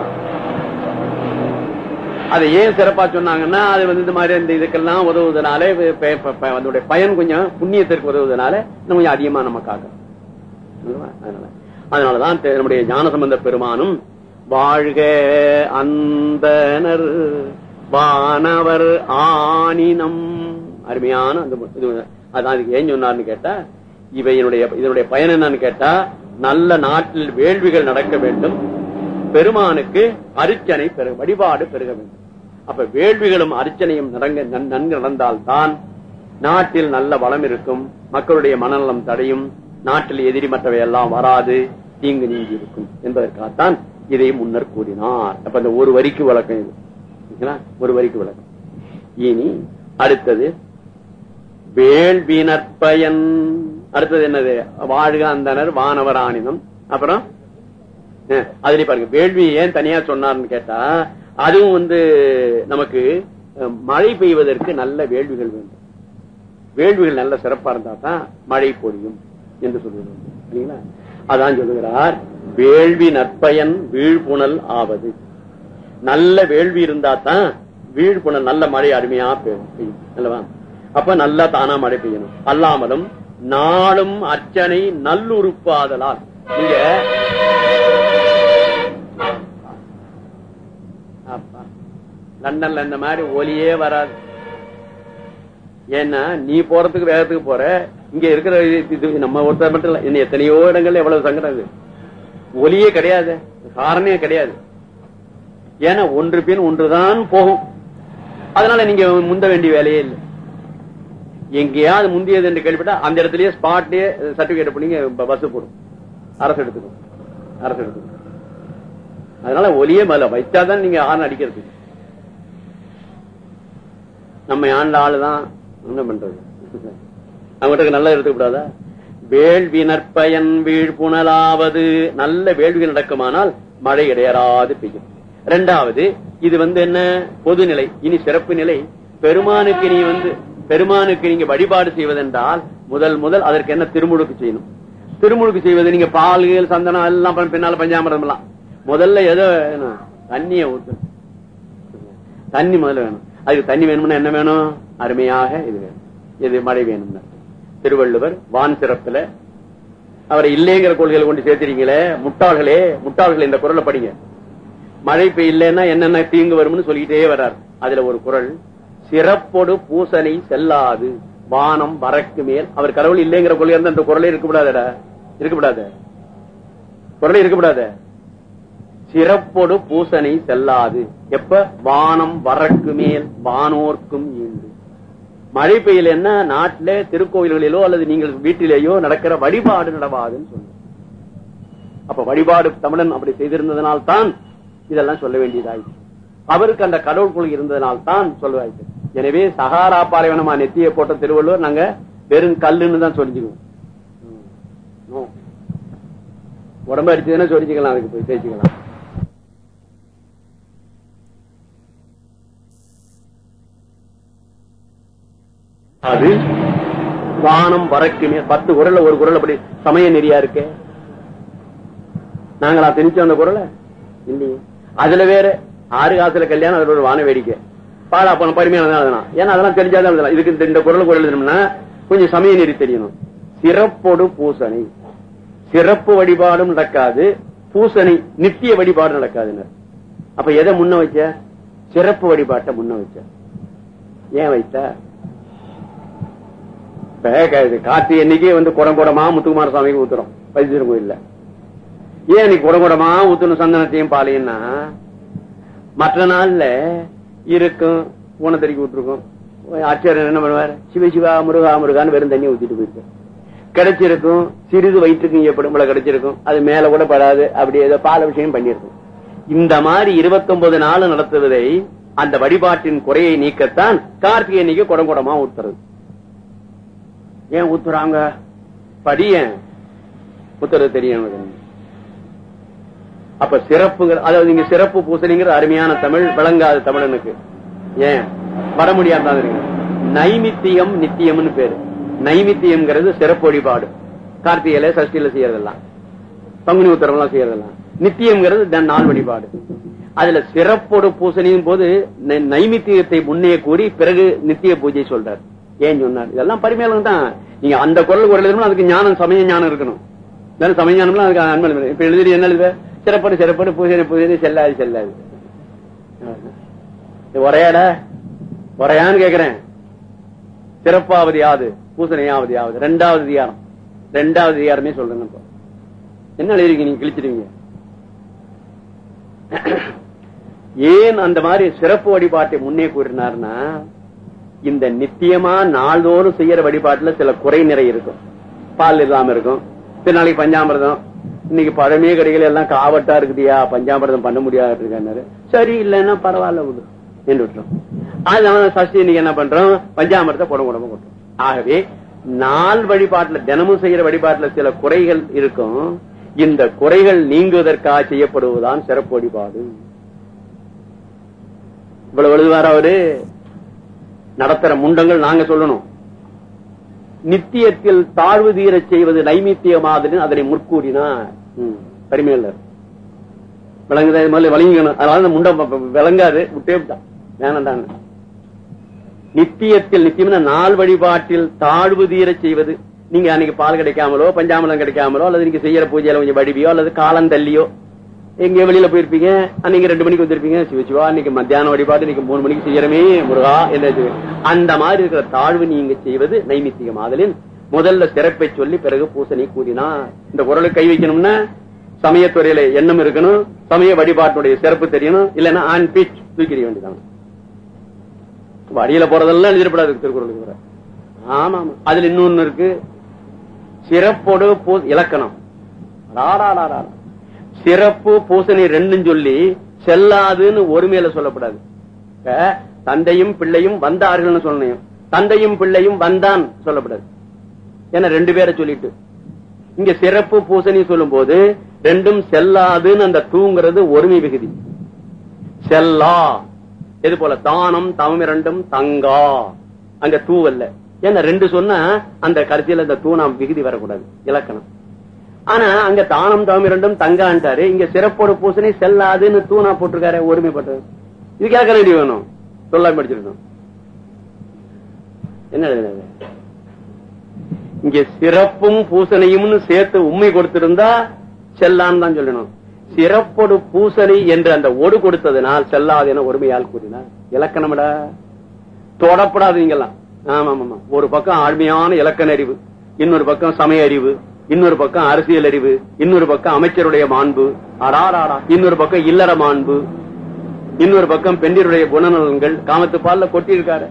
அதை ஏன் சிறப்பா சொன்னாங்கன்னா அது வந்து இந்த மாதிரி இந்த இதுக்கெல்லாம் உதவுவதனால அதனுடைய பயன் கொஞ்சம் புண்ணியத்திற்கு உதவுவதனால இன்னும் கொஞ்சம் அதிகமா நம்ம காக்கணும் அதனால அதனாலதான் தெ- நம்முடைய ஞானசம்பந்த பெருமானும் வாழ்க அந்தனர் வானவர் ஆனினம். அருமையான அந்த இது அதான் அதுக்கு ஏன் சொன்னார்னு கேட்டா இவையினுடைய இதனுடைய பயன் என்னன்னு கேட்டா நல்ல நாட்டில் வேள்விகள் நடக்க வேண்டும். பெருமானுக்கு அர்ச்சனை பெரு வழிபாடு பெருக வேண்டும். அப்ப வேள்விகளும் அர்ச்சனையும் நடங்க நன்- நன்கு நடந்தால்தான் நாட்டில் நல்ல வளம் இருக்கும் மக்களுடைய மனநலம் தடையும் நாட்டில் எதிரி மற்றவை எல்லாம் வராது தீங்கு நீங்கி இருக்கும் என்பதற்காகத்தான் இதை முன்னர் கூறினார். அப்ப இந்த ஒரு வரிக்கு வழக்கம் இது. ஒரு வரிக்கு விளக்கம். இனி அடுத்தது வேள்வி நற்பயன் அடுத்தது என்னது? வாழ்க அந்தனர் வானவர் ஆனிதம் அப்புறம் அஹ், பாருங்க வேள்வி ஏன் தனியா சொன்னார்னு கேட்டா அதுவும் வந்து நமக்கு மழை பெய்வதற்கு நல்ல வேள்விகள் வேண்டும். வேள்விகள் நல்ல சிறப்பா இருந்தா தான் மழை பொழியும் என்று சொல்லுகிறார் சரிங்களா அதான் சொல்லுகிறார் வேள்வி நற்பயன் வீழ்புணல் ஆவது. நல்ல வேள்வி இருந்தா தான் வீழ்ப்புணல் நல்ல மழை அருமையா பெய்யும். அல்லவா? அப்ப நல்லா தானா மழை பெய்யணும். அல்லாமலும் நாளும் அர்ச்சனை நல்லுறுப்பாதலால். நீங்க லண்டன்ல இந்த மாதிரி ஒலியே வராது. ஏன்னா நீ போறதுக்கு வேகத்துக்கு போற. இங்க இருக்கிற இது நம்ம ஒருத்தர் மட்டும் இல்ல எத்தனையோ இடங்கள்ல எவ்வளவு சங்கடம் இது ஒலியே கிடையாது. காரணமே கிடையாது. ஏன்னா ஒன்று பின் ஒன்றுதான் போகும். அதனால நீங்க முந்த வேண்டிய வேலையே இல்லை. எங்கேயாவது முந்தியது என்று கேள்விப்பட்டா அந்த இடத்துலயே ஸ்பாட்லயே சர்டிபிகேட் பண்ணி பஸ் போடும். அரசு எடுத்துக்கும். அரசு எடுத்துக்கும். அதனால ஒலியே மேல வைச்சாதான் நீங்க ஆண் அடிக்கிறது. நம்ம ஆண்ட ஆளுதான் என்ன பண்றது? அவங்ககிட்ட நல்லா எடுத்துக்கூடாதா வேள்வி நற்பயன் வீழ்புணலாவது. நல்ல வேள்வி நடக்குமானால் மழை இடையறாது பெய்யும். ரெண்டாவது இது வந்து என்ன? பொதுநிலை. இனி சிறப்பு நிலை. பெருமானுக்கு நீ வந்து பெருமானுக்கு நீங்க வழிபாடு செய்வதென்றால் முதல் முதல் அதற்கு என்ன திருமுழுக்கு செய்யணும்? திருமுழுக்கு செய்வது நீங்க பால்கள் சந்தனம் எல்லாம் பின்னால பஞ்சாமிரம் எல்லாம். முதல்ல ஏதோ தண்ணிய ஊத்து தண்ணி முதல்ல வேணும். அதுக்கு தண்ணி வேணும்னா என்ன வேணும்? அருமையாக இது வேணும். இது மழை வேணும்னா. திருவள்ளுவர் வான் சிறப்புல அவரை இல்லைங்கிற கொள்கையில கொண்டு சேர்த்திருக்கீங்களே முட்டாள்களே முட்டாள்கள் இந்த குரலை படிங்க. மழை பெய்யலன்னா என்னென்ன தீங்கு வரும்னு சொல்லிட்டே வர்றார். அதுல ஒரு குரல் சிறப்பொடு பூசனை செல்லாது வானம் வரக்கு மேல். அவர் கடவுள் இல்லைங்கிற கொள்கை அந்த குரலே இருக்கக்கூடாத இருக்கக்கூடாத. குரலே இருக்கக்கூடாத. சிறப்பொடு பூசனை செல்லாது. எப்ப? வானம் வரக்கு மேல் வானோர்க்கும் ஈண்டு. மழை பெய்யலன்னா நாட்டுல திருக்கோயில்களிலோ அல்லது நீங்கள் வீட்டிலேயோ நடக்கிற வழிபாடு நடவாதுன்னு சொல்லுங்க அப்ப வழிபாடு தமிழன் அப்படி செய்திருந்ததனால் தான் இதெல்லாம் சொல்ல வேண்டியதாயிற்று. அவருக்கு அந்த கடவுள் கொள்கை இருந்ததனால் தான் சொல்லுவாய்க்கு எனவே சகாரா பாலைவனமா நெத்தியை போட்ட திருவள்ளுவர் நாங்க வெறும் கல்லுன்னு தான் சொல்லிச்சுக்குவோம். உடம்பு அடிச்சதுன்னா சொல்லிச்சுக்கலாம் அதுக்கு போய் பேசிக்கலாம். அது வானம் வரக்குமே பத்து குரல்ல ஒரு குரல் அப்படி சமய நெறியா இருக்கு? நாங்களா திணிச்சோம் அந்த குரலை? இல்லையே. அதுல வேற. ஆறு காசுல கல்யாணம் அதுல ஒரு வான வேடிக்கை. பாலா பணம் பருமையான அதெல்லாம். ஏன்னா அதெல்லாம் தெரிஞ்சாதான் எழுதலாம் இதுக்கு இந்த- குரலுக்கு குரல் குரல் எழுதணும்னா கொஞ்சம் சமய நெறி தெரியணும். சிறப்போடு பூசணி. சிறப்பு வழிபாடும் நடக்காது. பூசணி நித்திய வழிபாடு நடக்காதுன்னு அப்ப எதை முன்ன வச்ச சிறப்பு வழிபாட்டை முன்ன வச்ச ஏன் வைத்த? இப்ப இது என்னைக்கே வந்து குடம் குடமா முத்துக்குமார சுவாமிக்கு ஊத்துறோம். வைத்தியர் கோயில்ல. ஏன் நீ குடகுடமா குடமா சந்தனத்தையும் பாலையும்னா? மற்ற நாள்ல இருக்கும் ஊனத்தறிக்கி விட்டுருக்கும். ஆட்சியர் என்ன பண்ணுவார்? சிவ சிவா முருகா முருகான்னு வெறும் தண்ணி ஊத்திட்டு போயிருப்பார் கிடைச்சிருக்கும் சிறிது வயிற்றுக்கும் ஏற்படும் போல கிடைச்சிருக்கும். அது மேல கூட படாது. அப்படி ஏதோ பால விஷயம் பண்ணிருக்கும். இந்த மாதிரி 29 நாள் நடத்துவதை அந்த வழிபாட்டின் குறையை நீக்கத்தான் கார்த்திகை அன்னைக்கு குடம் குடமா ஊத்துறது. ஏன் ஊத்துறாங்க? படிய ஊத்துறது தெரியும் அப்ப சிறப்புகள் அதாவது நீங்க சிறப்பு பூசணிங்கிற அருமையான தமிழ் விளங்காத தமிழனுக்கு. ஏன்? வர முடியாம தான் இருக்கு நைமித்தியம் நித்தியம்னு பேரு. நைமித்தியம்ங்கிறது சிறப்பு வழிபாடு. கார்த்திகையில சஷ்டியில செய்யறதெல்லாம். பங்குனி உத்தரவெல்லாம் செய்யறதெல்லாம். நித்தியம்ங்கிறது நாள் வழிபாடு. அதுல சிறப்போடு பூசணியும் போது நைமித்தியத்தை முன்னே கூறி பிறகு நித்திய பூஜை சொல்றார். ஏன் சொன்னார்? இதெல்லாம் பரிமேலம் தான் நீங்க அந்த குரல் குரல் அதுக்கு ஞானம் சமய ஞானம் இருக்கணும். சமய ஞானம்லாம் அதுக்கு அன்பு இப்ப எழுதி என்ன எழுத சிறப்படு சிறப்படு பூசணி பூசணி செல்லாது செல்லாது. இது உரையான்னு கேக்குறேன். சிறப்பாவது யாது? பூசணையாவது யாவது ரெண்டாவது அதிகாரம். ரெண்டாவது அதிகாரமே சொல்றேன் இப்போ. என்ன எழுதிருக்கீங்க? நீங்க கிழிச்சிருவீங்க ஏன் அந்த மாதிரி சிறப்பு வழிபாட்டை முன்னே கூறினார்னா இந்த நித்தியமா நாள்தோறும் செய்யற வழிபாட்டுல சில குறை நிறை இருக்கும். பால் இல்லாம இருக்கும். சில பஞ்சாமிரதம் இன்னைக்கு பழமே கடைகள் எல்லாம் காவட்டா இருக்குதியா? பஞ்சாமிரதம் பண்ண முடியாது இருக்காரு சரி இல்லைன்னா பரவாயில்ல விடு என்று விட்டுரும். அதனால சஷ்டி இன்னைக்கு என்ன பண்றோம்? பஞ்சாமிரத்தை புடம் உடம்பு கொட்டுறோம் ஆகவே நாள் வழிபாட்டுல தினமும் செய்யற வழிபாட்டுல சில குறைகள் இருக்கும். இந்த குறைகள் நீங்குவதற்காக செய்யப்படுவதுதான் சிறப்பு வழிபாடு. இவ்வளவு எழுதுவார் அவரு? நடத்துற முண்டங்கள் நாங்க சொல்லணும். நித்தியத்தில் தாழ்வு தீரச் செய்வது நைமித்தியமாதுன்னு அதனை முற்கூறினார். பரிமையாளர் விளங்குதா? இது மாதிரி விளங்கிக்கணும். அதனால ப- விளங்காது. விட்டே விட்டான் வேணாண்டாங்க நித்தியத்தில் நித்தியம் நாள் வழிபாட்டில் தாழ்வு தீர செய்வது. நீங்க அன்னைக்கு பால் கிடைக்காமலோ பஞ்சாமலம் கிடைக்காமலோ அல்லது நீங்க செய்யற பூஜையில கொஞ்சம் வடிவியோ அல்லது காலம் தள்ளியோ எங்க வெளியில போயிருப்பீங்க. அன்னைக்கு ரெண்டு மணிக்கு வந்திருப்பீங்க. சிவ சிவா இன்னைக்கு மத்தியானம் வழிபாடு இன்னைக்கு மூணு மணிக்கு செய்யறமே முருகா என்ன அந்த மாதிரி இருக்கிற தாழ்வு நீங்க செய்வது நைமித்திகம் ஆதலின் முதல்ல சிறப்பை சொல்லி பிறகு பூசணி கூறினா இந்த குரலை கை வைக்கணும்னா சமயத்துறையில எண்ணம் இருக்கணும் சமய வழிபாட்டுடைய சிறப்பு தெரியணும் இல்லைன்னா ஆன் பீச் தூக்கிட வேண்டியதான் வழியில போறதெல்லாம் எழுதிடப்படாது திருக்குறளுக்கு வர ஆமா ஆமா. அதுல இன்னொன்னு இருக்கு. சிறப்போடு இலக்கணம் இலக்கணம். ராடா சிறப்பு பூசணி ரெண்டும் சொல்லி செல்லாதுன்னு ஒருமையில சொல்லப்படாது. தந்தையும் பிள்ளையும் வந்தார்கள்னு சொல்லணும். தந்தையும் பிள்ளையும் வந்தான் சொல்லப்படாது. ஏன்னா ரெண்டு பேரை சொல்லிட்டு. இங்க சிறப்பு பூசணி சொல்லும் போது ரெண்டும் செல்லாதுன்னு அந்த தூங்கிறது ஒருமை விகுதி. செல்லா. இது போல? தானம் தவம் இரண்டும் தங்கா. அங்க தூவல்ல. ஏன்னா ரெண்டு சொன்னா அந்த கருத்தியில அந்த தூணாம் விகுதி வரக்கூடாது. இலக்கணம். ஆனா அங்க தானம் தவம் இரண்டும் தங்கான்ட்டாரு இங்க சிறப்போட பூசணி செல்லாதுன்னு தூணா போட்டிருக்காரு ஒருமைப்பட்டது இது கேட்க எப்படி வேணும். சொல்லாம படிச்சிருக்கோம் என்ன இங்க சிறப்பும் பூசணையும்னு சேர்த்து உண்மை கொடுத்திருந்தா செல்லான்னு தான் சொல்லணும். சிறப்பொடு பூசணி என்று அந்த ஒடு கொடுத்ததுனால் செல்லாது என ஒருமையால் கூறினார். இலக்கணம்டா. தொடப்படாது ஆமா ஆமா ஒரு பக்கம் ஆழ்மையான இலக்கண அறிவு இன்னொரு பக்கம் சமய அறிவு. இன்னொரு பக்கம் அரசியல் அறிவு இன்னொரு பக்கம் அமைச்சருடைய மாண்பு அடாராடா இன்னொரு பக்கம் இல்லற மாண்பு இன்னொரு பக்கம் பெண்டிருடைய குணநலன்கள் காமத்து பால்ல கொட்டியிருக்காரு.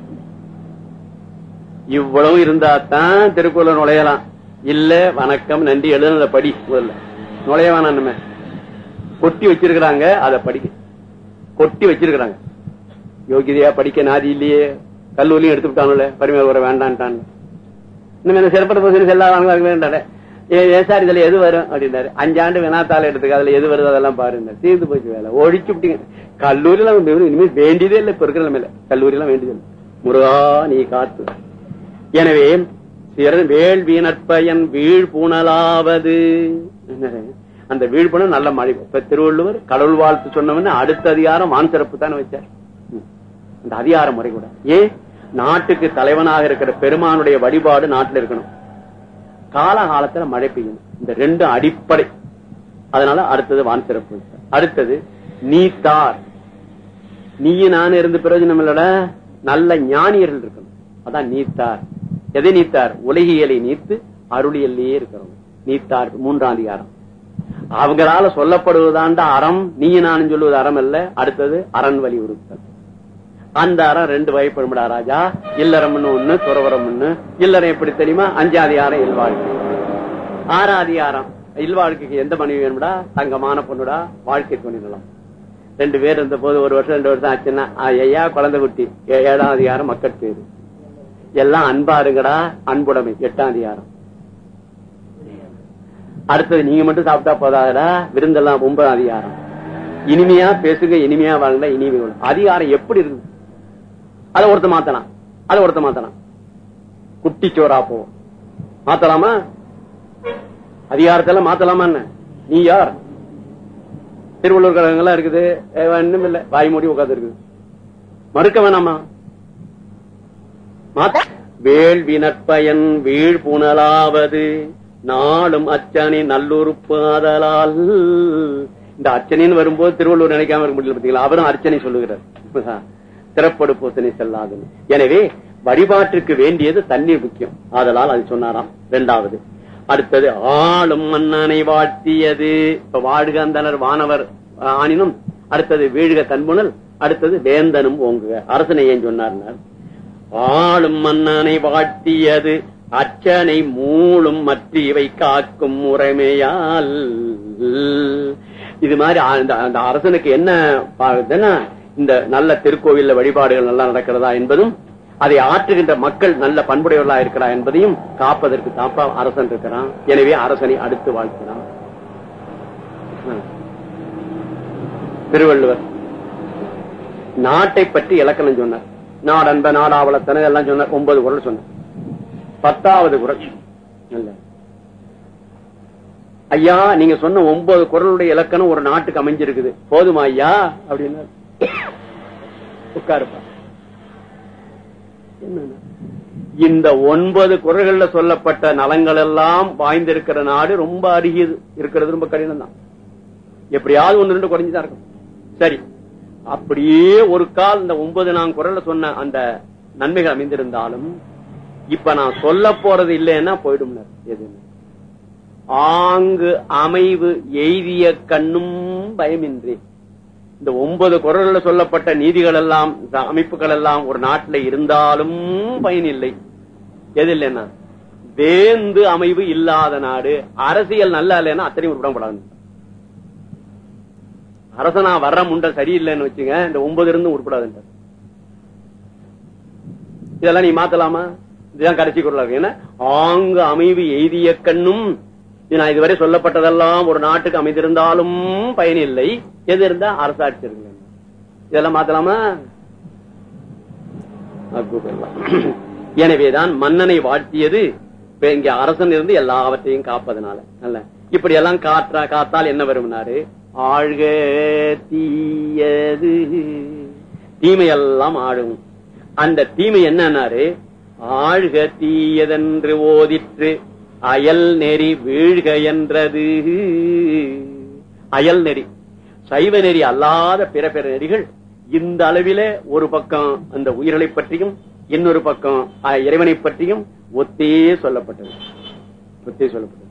இவ்வளவு இருந்தா தான் திருக்குறள் நுழையலாம். இல்ல வணக்கம் நன்றி எழுதுனத படி முதல்ல. நுழைய வேணாம் கொட்டி வச்சிருக்கிறாங்க அதை படிக்க கொட்டி வச்சிருக்கிறாங்க. யோகிதையா படிக்க நாதி இல்லையே. கல்லூரியும் எடுத்து விட்டானுல வர வேண்டான்ட்டான். இன்னும் இந்த சிறப்பு பகுதி சார் இதுல எது வரும்? அப்படின்னாரு. அஞ்சாண்டு வினாத்தாள் எடுத்துக்க அதுல எது வருது அதெல்லாம் பாருங்க தீர்ந்து போச்சு வேலை. ஒழிச்சு விட்டீங்க கல்லூரியில இனிமே வேண்டியதே இல்லை இப்ப இருக்கிற கல்லூரி கல்லூரியெல்லாம் வேண்டியது இல்லை முருகா நீ காத்து. எனவே சிற- வேள்வி வீழ் அந்த வீழ்புணம் நல்ல மழை இப்ப திருவள்ளுவர் கடவுள் வாழ்த்து சொன்னவன அடுத்த அதிகாரம் வான் சிறப்பு தானே வச்சார். அந்த அதிகார முறை கூட. ஏன்? நாட்டுக்கு தலைவனாக இருக்கிற பெருமானுடைய வழிபாடு நாட்டில் இருக்கணும். காலகாலத்துல மழை பெய்யும். இந்த ரெண்டும் அடிப்படை. அதனால அடுத்தது வான் சிறப்பு. அடுத்தது நீத்தார் நீயும் நானும் இருந்து பிரயோஜனம் இல்லட. நல்ல ஞானியர்கள் இருக்கணும். அதான் நீத்தார் எதை நீத்தார் உலகியலை நீத்து அருளியல்லையே இருக்கிறவங்க நீத்தார் மூன்றாம் அதிகாரம். அவங்களால சொல்லப்படுவதாண்டா அறம். நீயும் நானும் சொல்லுவது அறம் அல்ல. அடுத்தது அரண் வலியுறுத்தல் அந்த அறம் ரெண்டு வகைப்படும்டா ராஜா. இல்லறம்னு ஒண்ணு துறவரம்னு. இல்லறம் எப்படி தெரியுமா? அஞ்சாதிகாரம் இல்வாழ்க்கை. ஆறாதிகாரம் இல்வாழ்க்கைக்கு எந்த மனைவி வேணும்டா? தங்கமான பொண்ணுடா? வாழ்க்கை துணை ரெண்டு பேர் இருந்த போது ஒரு வருஷம் ரெண்டு வருஷம் ஆச்சுன்னா ஐயா குழந்தை குட்டி. ஏழாம் அதிகாரம் மக்கள் பேரு. எல்லாம் அன்பா இருங்கடா அன்புடைமை. எட்டாம் அதிகாரம் அடுத்தது நீங்க மட்டும் சாப்பிட்டா போதாதடா. விருந்தெல்லாம் ஒன்பதாம் அதிகாரம் இனிமையா பேசுங்க இனிமையா வாழுங்க இனிமை அதிகாரம் எப்படி இருக்கு? அதை ஒருத்த மாத்தலாம். அதை ஒருத்த மாத்தலாம். குட்டி சோறா போவோம் மாத்தலாமா? அதிகாரத்தெல்லாம் மாத்தலாமா என்ன நீ யார்? திருவள்ளூர் கழகங்கள்லாம் இருக்குது. ஏ, ஒண்ணும் இல்ல. வாய் மூடி உட்கார்ந்து இருக்குது மறுக்க வேணாமா? மாத்த. வேள்வி நட்பயன் வீழ் புனலாவது. நாளும் அச்சனை நல்லுறுப்பாதலால் இந்த அர்ச்சனைன்னு வரும்போது திருவள்ளூர் நினைக்காம இருக்க முடியல பாத்தீங்களா அவரும் அர்ச்சனை சொல்லுகிறார். திறப்படு பூசணி செல்லாது எனவே வழிபாட்டிற்கு வேண்டியது தண்ணீர் முக்கியம். ஆதலால் அது சொன்னாராம். இரண்டாவது அடுத்தது ஆளும் மன்னனை வாழ்த்தியது. இப்ப வாழ்க அந்தனர் வானவர் ஆனினும் அடுத்தது வீழ்க தன்புணல் அடுத்தது வேந்தனும் ஓங்குக. அரசனை ஏன் சொன்னார் ஆளும் மன்னனை வாழ்த்தியது அச்சனை மூளும் மற்ற இவை காக்கும் முறைமையால். இது மாதிரி அந்த அந்த அரசனுக்கு என்ன இந்த நல்ல திருக்கோவில்ல வழிபாடுகள் நல்லா நடக்கிறதா என்பதும் அதை ஆற்றுகின்ற மக்கள் நல்ல பண்புடையவர்களா இருக்கிறா என்பதையும் காப்பதற்கு தாப்பா அரசன் இருக்கிறான். எனவே அரசனை அடுத்து வாழ்க்கிறான் திருவள்ளுவர் நாட்டை பற்றி இலக்கணம் சொன்னார். நாடன்ப நாடாவளத்தன எல்லாம் சொன்னார். ஒன்பது குரல் சொன்னார். பத்தாவது குரல். ஐயா நீங்க சொன்ன ஒன்பது குரலுடைய இலக்கணம் ஒரு நாட்டுக்கு அமைஞ்சிருக்குது. போதுமா ஐயா? அப்படின்னா உட்காருப்பா. என்னன்னா இந்த ஒன்பது குரல்கள்ல சொல்லப்பட்ட நலங்கள் எல்லாம் வாய்ந்திருக்கிற நாடு ரொம்ப அருகியது இருக்கிறது ரொம்ப கடினம் தான் எப்படியாவது ஒன்று ரெண்டு குறைஞ்சுதான் இருக்கும். சரி. அப்படியே ஒரு கால் இந்த ஒன்பது நான் குரல்ல சொன்ன அந்த நன்மைகள் அமைந்திருந்தாலும் இப்ப நான் சொல்ல போறது இல்லைன்னா போயிடும் எது? ஆங்கு அமைவு எய்திய கண்ணும் பயமின்றி. இந்த ஒன்பது குரல்ல சொல்லப்பட்ட நீதிகள் எல்லாம் இந்த அமைப்புகள் எல்லாம் ஒரு நாட்டில் இருந்தாலும் பயன் இல்லை எது இல்லைன்னா வேந்து அமைவு இல்லாத நாடு அரசியல் நல்லா இல்லைன்னா அத்தனை உருப்படப்படாது அரசனா வர்ற முண்டை சரியில்லைன்னு வச்சுங்க இந்த ஒன்பது இருந்து உருப்படாது இதெல்லாம் நீ மாத்தலாமா? இதுதான் கடைசி குரல் ஏன்னா ஆங்கு அமைவு எய்திய கண்ணும் நான் இதுவரை சொல்லப்பட்டதெல்லாம் ஒரு நாட்டுக்கு அமைந்திருந்தாலும் பயனில்லை. எது இருந்தா அரசாட்சி இருக்கு இதெல்லாம் மாத்தலாமா? எனவேதான் மன்னனை வாழ்த்தியது இங்க அரசன் இருந்து எல்லாவற்றையும் காப்பதனால. அல்ல. இப்படி எல்லாம் காற்றா காத்தால் என்ன வரும்னாரு ஆழ்க தீயது. தீமையெல்லாம் ஆழும் அந்த தீமை என்னன்னாரு? ஆழ்க தீயதென்று ஓதிற்று. அயல் நெறி வீழ்க என்றது அயல் நெறி. சைவ நெறி அல்லாத பிற பிற நெறிகள் இந்த அளவில ஒரு பக்கம் அந்த உயிர்களை பற்றியும் இன்னொரு பக்கம் இறைவனை பற்றியும் ஒத்தே சொல்லப்பட்டது. ஒத்தே சொல்லப்பட்டது.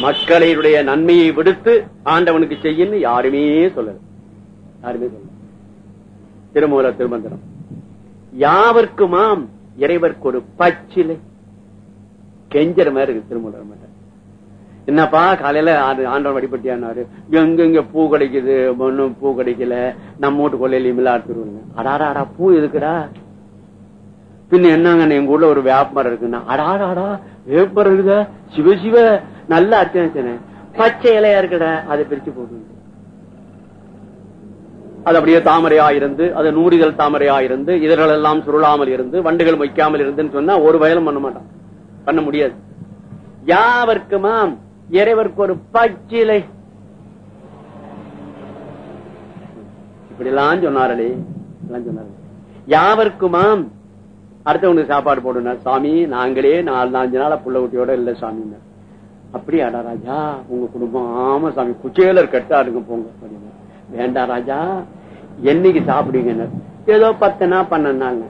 மக்களுடைய நன்மையை விடுத்து ஆண்டவனுக்கு செய்யன்னு யாருமே சொல்லல. யாருமே சொல்ல திருமூல திருமந்திரம். யாவர்க்குமாம் இறைவர்க்கு ஒரு பச்சிலை. கெஞ்சற மாதிரி இருக்கு திருமூலர் மேல என்னப்பா காலையில ஆண்டவன் வழிபட்டியானாரு. எங்க எங்க பூ கிடைக்குது ஒன்னும் பூ கிடைக்கல. நம்ம வீட்டு கொள்ளையில மில்லாடுத்துருவாங்க அடாடா பூ இருக்குடா பின்ன என்னங்க எங்க ஊர்ல ஒரு வேப்பமரம் இருக்குன்னா? அடாடாடா வேப்பமரம் இருக்குதா? சிவ சிவ நல்ல அர்ச்சனை. பச்சை இலையா இருக்கடா? அதை பிரிச்சு போடுங்க. அது அப்படியே தாமரையா இருந்து அது நூறிதழ் தாமரையா இருந்து இதழ்கள் எல்லாம் சுருளாமல் இருந்து வண்டுகள் வைக்காமல் இருந்துன்னு சொன்னா ஒரு வயலும் பண்ண மாட்டான். பண்ண முடியாது. யாவர்க்குமாம் இறைவர்க்கு ஒரு பச்சிலை. இப்படி எல்லாம் சொன்னாரே சொன்னாரு யாவர்க்குமாம் அடுத்தவனுக்கு சாப்பாடு போடுனார். சாமி நாங்களே நாலு அஞ்சு நாள புள்ள குட்டியோட இல்ல சாமி அப்படியாடா ராஜா உங்க குடும்பம் ஆமா சாமி குச்சேலர் கட்டா இருக்கு போங்க அப்படின்னா வேண்டாம் ராஜா என்னைக்கு சாப்பிடுவீங்கன்னு ஏதோ பத்து நாள் பன்னெண்டு நாள்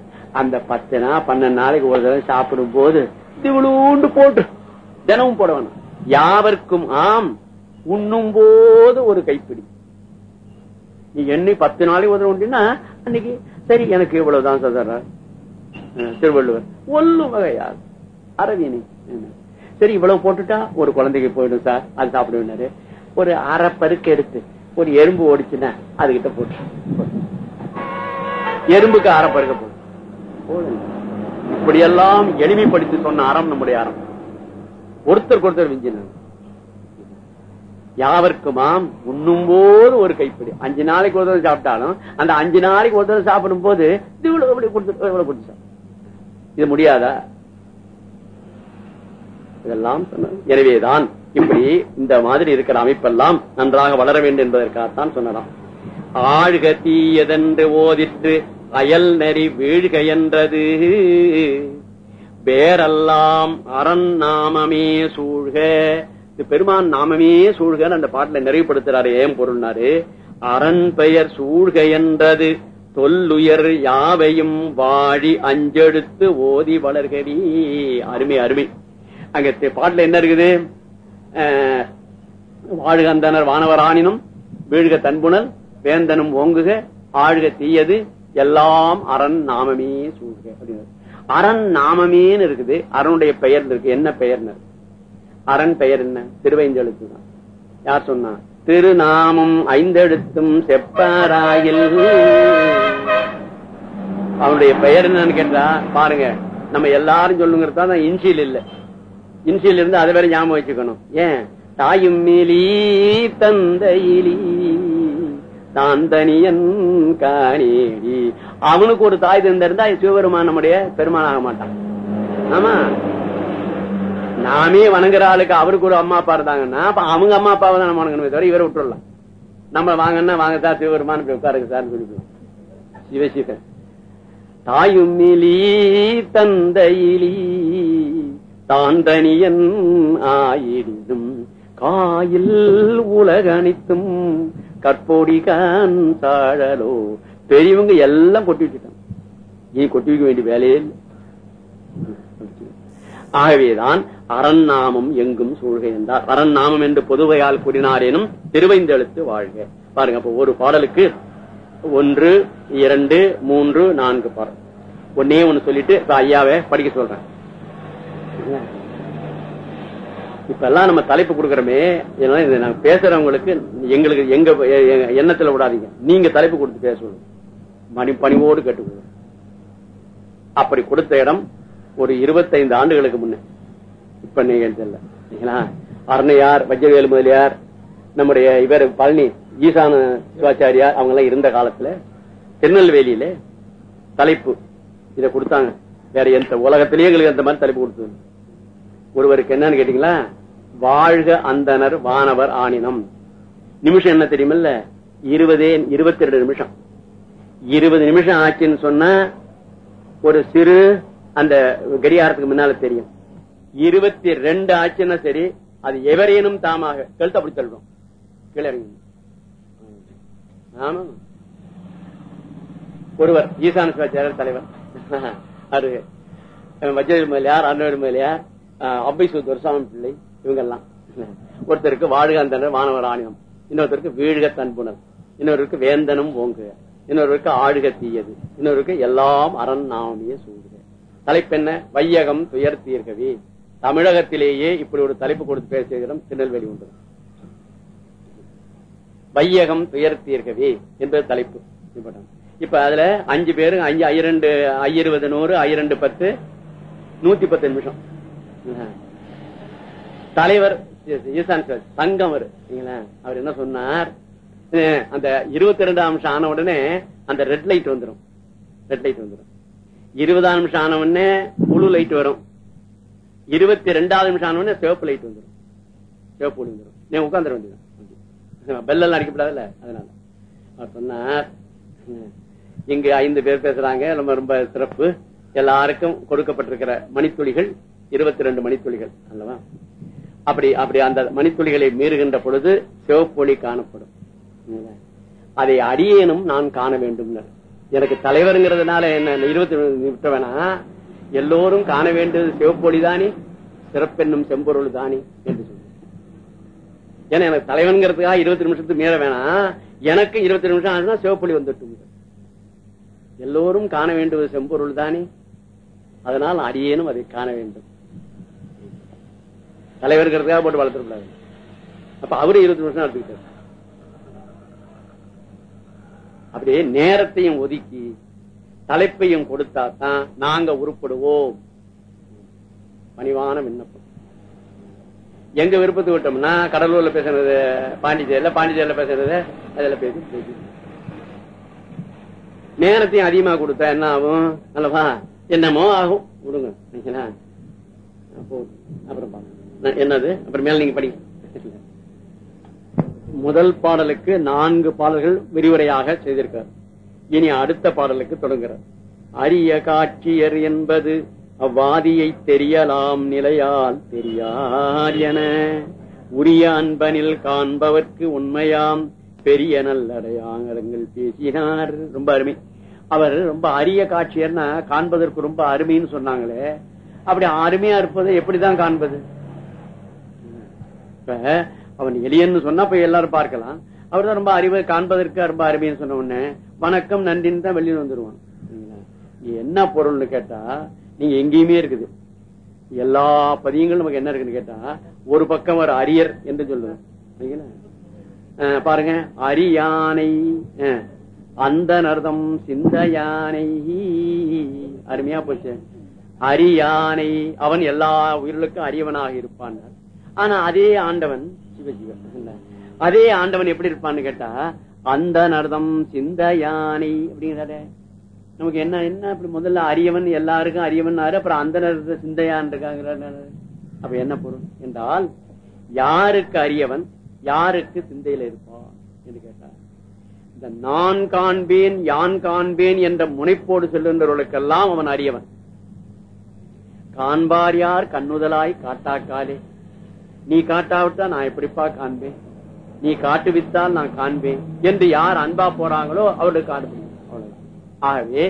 அந்த பத்து நாள் பன்னெண்டு நாளைக்கு ஒரு தடவை சாப்பிடும் போது திவுளூண்டு போட்டு தினமும் போட வேணும் யாவர்க்கும் ஆம் உண்ணும் போது ஒரு கைப்பிடி. நீ எண்ணி பத்து நாளைக்கு உதவ உண்டுன்னா அன்னைக்கு சரி எனக்கு இவ்வளவுதான் சதர். திருவள்ளுவர் ஒல்லும் வகையார் அரவினி. சரி இவ்வளவு போட்டுட்டா ஒரு குழந்தைக்கு போயிடும் சார் அது சாப்பிடுவாரு ஒரு அரை பருக்க எடுத்து ஒரு எறும்பு ஓடிச்சுன்னா அதுகிட்ட போட்டு. எறும்புக்கு அரை பருக்க போடுங்க இப்படியெல்லாம் எளிமைப்படுத்தி சொன்ன அறம் நம்முடைய அறம். ஒருத்தருக்கு ஒருத்தர் விஞ்சினர் யாவர்க்குமாம் உண்ணும் போது ஒரு கைப்பிடி. அஞ்சு நாளைக்கு ஒருத்தர் சாப்பிட்டாலும் அந்த அஞ்சு நாளைக்கு ஒருத்தர் சாப்பிடும் போது இது இவ்வளவு இப்படி கொடுத்து இவ்வளவு கொடுத்து இது முடியாதா? இதெல்லாம் எனவேதான் இப்படி இந்த மாதிரி இருக்கிற அமைப்பெல்லாம் நன்றாக வளர வேண்டும் என்பதற்காகத்தான் சொன்னதாம். ஆழ்க தீயதென்று ஓதிற்று அயல் நெறி வீழ்க என்றது பேரெல்லாம் அரண் நாமமே சூழ்க. பெருமான் நாமமே சூழ்கன்னு அந்த பாட்டுல நிறைவுபடுத்துறாரு ஏன் பொருள்னாரு? அரண் பெயர் சூழ்க என்றது தொல்லுயர் யாவையும் வாழி அஞ்செடுத்து ஓதி வளர்கவி அருமை அருமை. அங்க பாட்டுல என்ன இருக்குது? வாழ்க அந்தனர் வானவரானினும் வீழ்க தன்புணல் வேந்தனும் ஓங்குக ஆழ்க தீயது எல்லாம் அரண் நாமமே சூழ்க. அப்படின்னு. அரண் நாமமேன்னு இருக்குது அரணுடைய பெயர் இருக்கு. என்ன பெயர்னு? அரண் பெயர் என்ன? திருவைந்தெழுத்து தான். யார் சொன்னா? திருநாமம் ஐந்தெழுத்தும் செப்பாராயில். அவனுடைய பெயர் என்னன்னு கேட்டா பாருங்க நம்ம எல்லாரும் சொல்லுங்கிறதா இன்சியல் இல்ல. இன்சியல் இருந்து அதை வேற ஞாபகம் வச்சுக்கணும். ஏன்? தாயும் மேலி தந்தையிலி. தாந்தனியன் காணேடி. அவனுக்கு ஒரு தாய் தந்திருந்தா சிவபெருமானமுடைய சிவபெருமான் நம்முடைய பெருமான் ஆக மாட்டான். ஆமா? நாமே வணங்குற ஆளுக்கு அவருக்கு ஒரு அம்மா அப்பா இருந்தாங்கன்னா அப்ப அவங்க அம்மா அப்பாவை தான் நம்ம வணங்கணுமே தவிர இவரை விட்டுடலாம் நம்ம வாங்கன்னா வாங்க சார் சிவபெருமான் உட்காருங்க சார் சொல்லிக்கலாம் சிவசிவன். தாயும் மிலி தந்தையிலி தாந்தனியன் ஆயிடும் காயில் உலகணித்தும் கற்போடி கண் தாழலோ. பெரியவங்க எல்லாம் கொட்டி வச்சுட்டாங்க. நீ கொட்டி வைக்க வேண்டிய வேலையே இல்லை. ஆகவேதான் அரண்நாமம் எங்கும் சூழ்க என்றார். அரண்நாமம் என்று பொதுவையால் கூறினாரேனும் திருவைந்தெழுத்து வாழ்க. பாருங்க அப்ப ஒரு பாடலுக்கு ஒன்று இரண்டு மூன்று நான்கு பாடல். ஒன்னே ஒண்ணு சொல்லிட்டு இப்ப ஐயாவை படிக்க சொல்றேன். இப்ப எல்லாம் நம்ம தலைப்பு கொடுக்கறோமே நாங்க பேசுறவங்களுக்கு எங்களுக்கு எங்க எண்ணத்துல விடாதீங்க. நீங்க தலைப்பு கொடுத்து பேசணும். மணி பணிவோடு கேட்டுக்கொள்ளுங்க அப்படி கொடுத்த இடம் ஒரு இருபத்தைந்து ஆண்டுகளுக்கு முன்ன. இப்ப நீங்க அருணையார் வஜ்ரவேலு முதலியார் நம்முடைய இவர் பழனி ஈசான சிவாச்சாரியார் அவங்க எல்லாம் இருந்த காலத்துல திருநெல்வேலியில தலைப்பு இத கொடுத்தாங்க. வேற எந்த உலகத்திலேயே எங்களுக்கு அந்த மாதிரி தலைப்பு கொடுத்தது ஒருவருக்கு என்னன்னு கேட்டீங்களா? வாழ்க அந்தனர் வானவர் ஆணினம் நிமிஷம் என்ன தெரியுமில்ல? இருபதே இருபத்தி ரெண்டு நிமிஷம். இருபது நிமிஷம் ஆச்சுன்னு சொன்னா ஒரு சிறு அந்த கடிகாரத்துக்கு முன்னால தெரியும். இருபத்தி ரெண்டு ஆச்சுன்னா சரி அது எவரேனும் தாமாக. கழுத்து அப்படி சொல்றோம். கிளறி ஆமா ஒருவர் ஈசான சிவாச்சாரியர் தலைவர். அது வஜ்ர மேலையார் அன்னவர் மேலையார் அம்பை துரசாமி பிள்ளை இவங்க எல்லாம் ஒருத்தருக்கு வாழ்க அந்த மாணவர் ஆணையம் இன்னொருத்தருக்கு வீழ்க தன்புணர். இன்னொருக்கு வேந்தனும் ஓங்குக. இன்னொருக்கு ஆழ்க தீயது. இன்னொருக்கு எல்லாம் அரண் நாமிய சூழ்க. தலைப்பென்ன? வையகம் துயர் தீர்கவி. தமிழகத்திலேயே இப்படி ஒரு தலைப்பு கொடுத்து பேசுகிறோம் திருநெல்வேலி ஒன்று. வையகம் துயர் தீர்கவி என்பது தலைப்பு. இப்ப அதுல அஞ்சு பேரு அஞ்சு ஐரண்டு ஐயிருபது நூறு ஐரண்டு பத்து நூத்தி பத்து நிமிஷம். தலைவர் ஈசான் சார் சங்கம் அவர். அவர் என்ன சொன்னார்? அந்த இருபத்தி ரெண்டாம் நிமிஷம் ஆன உடனே அந்த ரெட் லைட் வந்துடும் ரெட் லைட் வந்துடும் இருபதாம் நிமிஷம் ஆன உடனே முழு லைட் வரும். இருபத்தி ரெண்டாவது நிமிஷம் ஆன உடனே சிவப்பு லைட் வந்துடும் சிவப்பு ஒளி வந்துடும் நீ உட்காந்துட வேண்டியதான் பெல்லாம் அடிக்கப்படாதுல்ல? அதனால. அவர் சொன்னார் இங்கு ஐந்து பேர் பேசுறாங்க. ரொம்ப ரொம்ப சிறப்பு. எல்லாருக்கும் கொடுக்கப்பட்டிருக்கிற மணித்துளிகள் இருபத்தி ரெண்டு மணித்துளிகள் அல்லவா? அப்படி அப்படி அந்த மணித்துளிகளை மீறுகின்ற பொழுது சிவப்பொழி காணப்படும். அதை அடியேனும் நான் காண வேண்டும் எனக்கு தலைவருங்கிறதுனால என்ன இருபத்தி விட்ட வேணா? எல்லோரும் காண வேண்டியது சிவப்பொழி தானே சிறப்பென்னும் செம்பொருள் தானே என்று சொல்லுவேன் ஏன்னா எனக்கு தலைவன்கிறதுக்காக இருபத்தி நிமிஷத்துக்கு மீற வேணாம் எனக்கு இருபத்தி நிமிஷம் ஆச்சுன்னா சிவப்பொழி வந்துட்டு எல்லோரும் காண வேண்டியது செம்பொருள் தானே. அதனால் அடியேனும் அதை காண வேண்டும். தலைவருக்கிறதுக்காக போட்டு வளர்த்துக்கூடாது அப்ப அவரு இருபத்தி வருஷம் நடத்திக்கிட்டார் அப்படியே நேரத்தையும் ஒதுக்கி தலைப்பையும் கொடுத்தா தான் நாங்க உருப்படுவோம். பணிவான விண்ணப்பம். எங்க விருப்பத்தை விட்டோம்னா கடலூர்ல பேசுறது பாண்டிச்சேரியில பாண்டிச்சேரியில பேசுறது அதுல பேசி பேசி. நேரத்தையும் அதிகமா கொடுத்தா என்ன ஆகும்? அல்லவா? என்னமோ ஆகும். விடுங்க அப்புறம் பாருங்க என்னது? அப்புறம் மேல நீங்க படி முதல் பாடலுக்கு நான்கு பாடல்கள் விரிவுரையாக செய்திருக்கார். இனி அடுத்த பாடலுக்கு தொடங்குகிறார். அரிய காட்சியர் என்பது அவ்வாதியை தெரியலாம் நிலையால் தெரியார் என. உரிய அன்பனில் காண்பவர்க்கு உண்மையாம் பெரிய நல்லடையாங்கரங்கள் பேசினார். ரொம்ப அருமை. அவர் ரொம்ப அரிய காட்சியர்னா காண்பதற்கு ரொம்ப அருமைன்னு சொன்னாங்களே. அப்படி அருமையா இருப்பதை எப்படிதான் காண்பது? இப்ப அவன் எளியன்னு சொன்னா போய் எல்லாரும் பார்க்கலாம். அவர் தான் ரொம்ப அறிவை காண்பதற்கு ரொம்ப அருமைன்னு சொன்ன உடனே வணக்கம் நன்றின்னு தான் வெளியில் வந்துருவான். என்ன பொருள்னு கேட்டா நீங்க எங்கேயுமே இருக்குது. எல்லா பதியங்களும் நமக்கு என்ன இருக்குன்னு கேட்டா ஒரு பக்கம் ஒரு அரியர் என்று சொல்லுவேன் பாருங்க. அரியானை அந்த நர்தம் சிந்த யானை. அருமையா போச்சு. அரியானை அவன் எல்லா உயிர்களுக்கும் அரியவனாக இருப்பான். ஆனா அதே ஆண்டவன் அதே ஆண்டவன் எப்படி இருப்பான்னு கேட்டா அந்த நர்தம் சிந்த யானை அப்படிங்கிறாரு. நமக்கு என்ன என்ன அப்படி முதல்ல அரியவன் எல்லாருக்கும் அரியவன் அப்புறம் அந்த நேரத்தில் சிந்தையான் இருக்காங்க அப்ப என்ன பொருள் என்றால் யாருக்கு அரியவன் யாருக்கு சிந்தையில இருப்பான் என்று கேட்டார் இந்த நான் காண்பேன் யான் காண்பேன் என்ற முனைப்போடு செல்லுகின்றவர்களுக்கெல்லாம் அவன் அறியவன் காண்பார் யார் கண்ணுதலாய் காட்டாக்காலே. நீ காட்டாவிட்டா நான் எப்படிப்பா காண்பேன்? நீ காட்டுவித்தால் நான் காண்பேன். என்று யார் அன்பா போறாங்களோ அவர்களுக்கு காண முடியும் அவ்வளவுதான். ஆகவே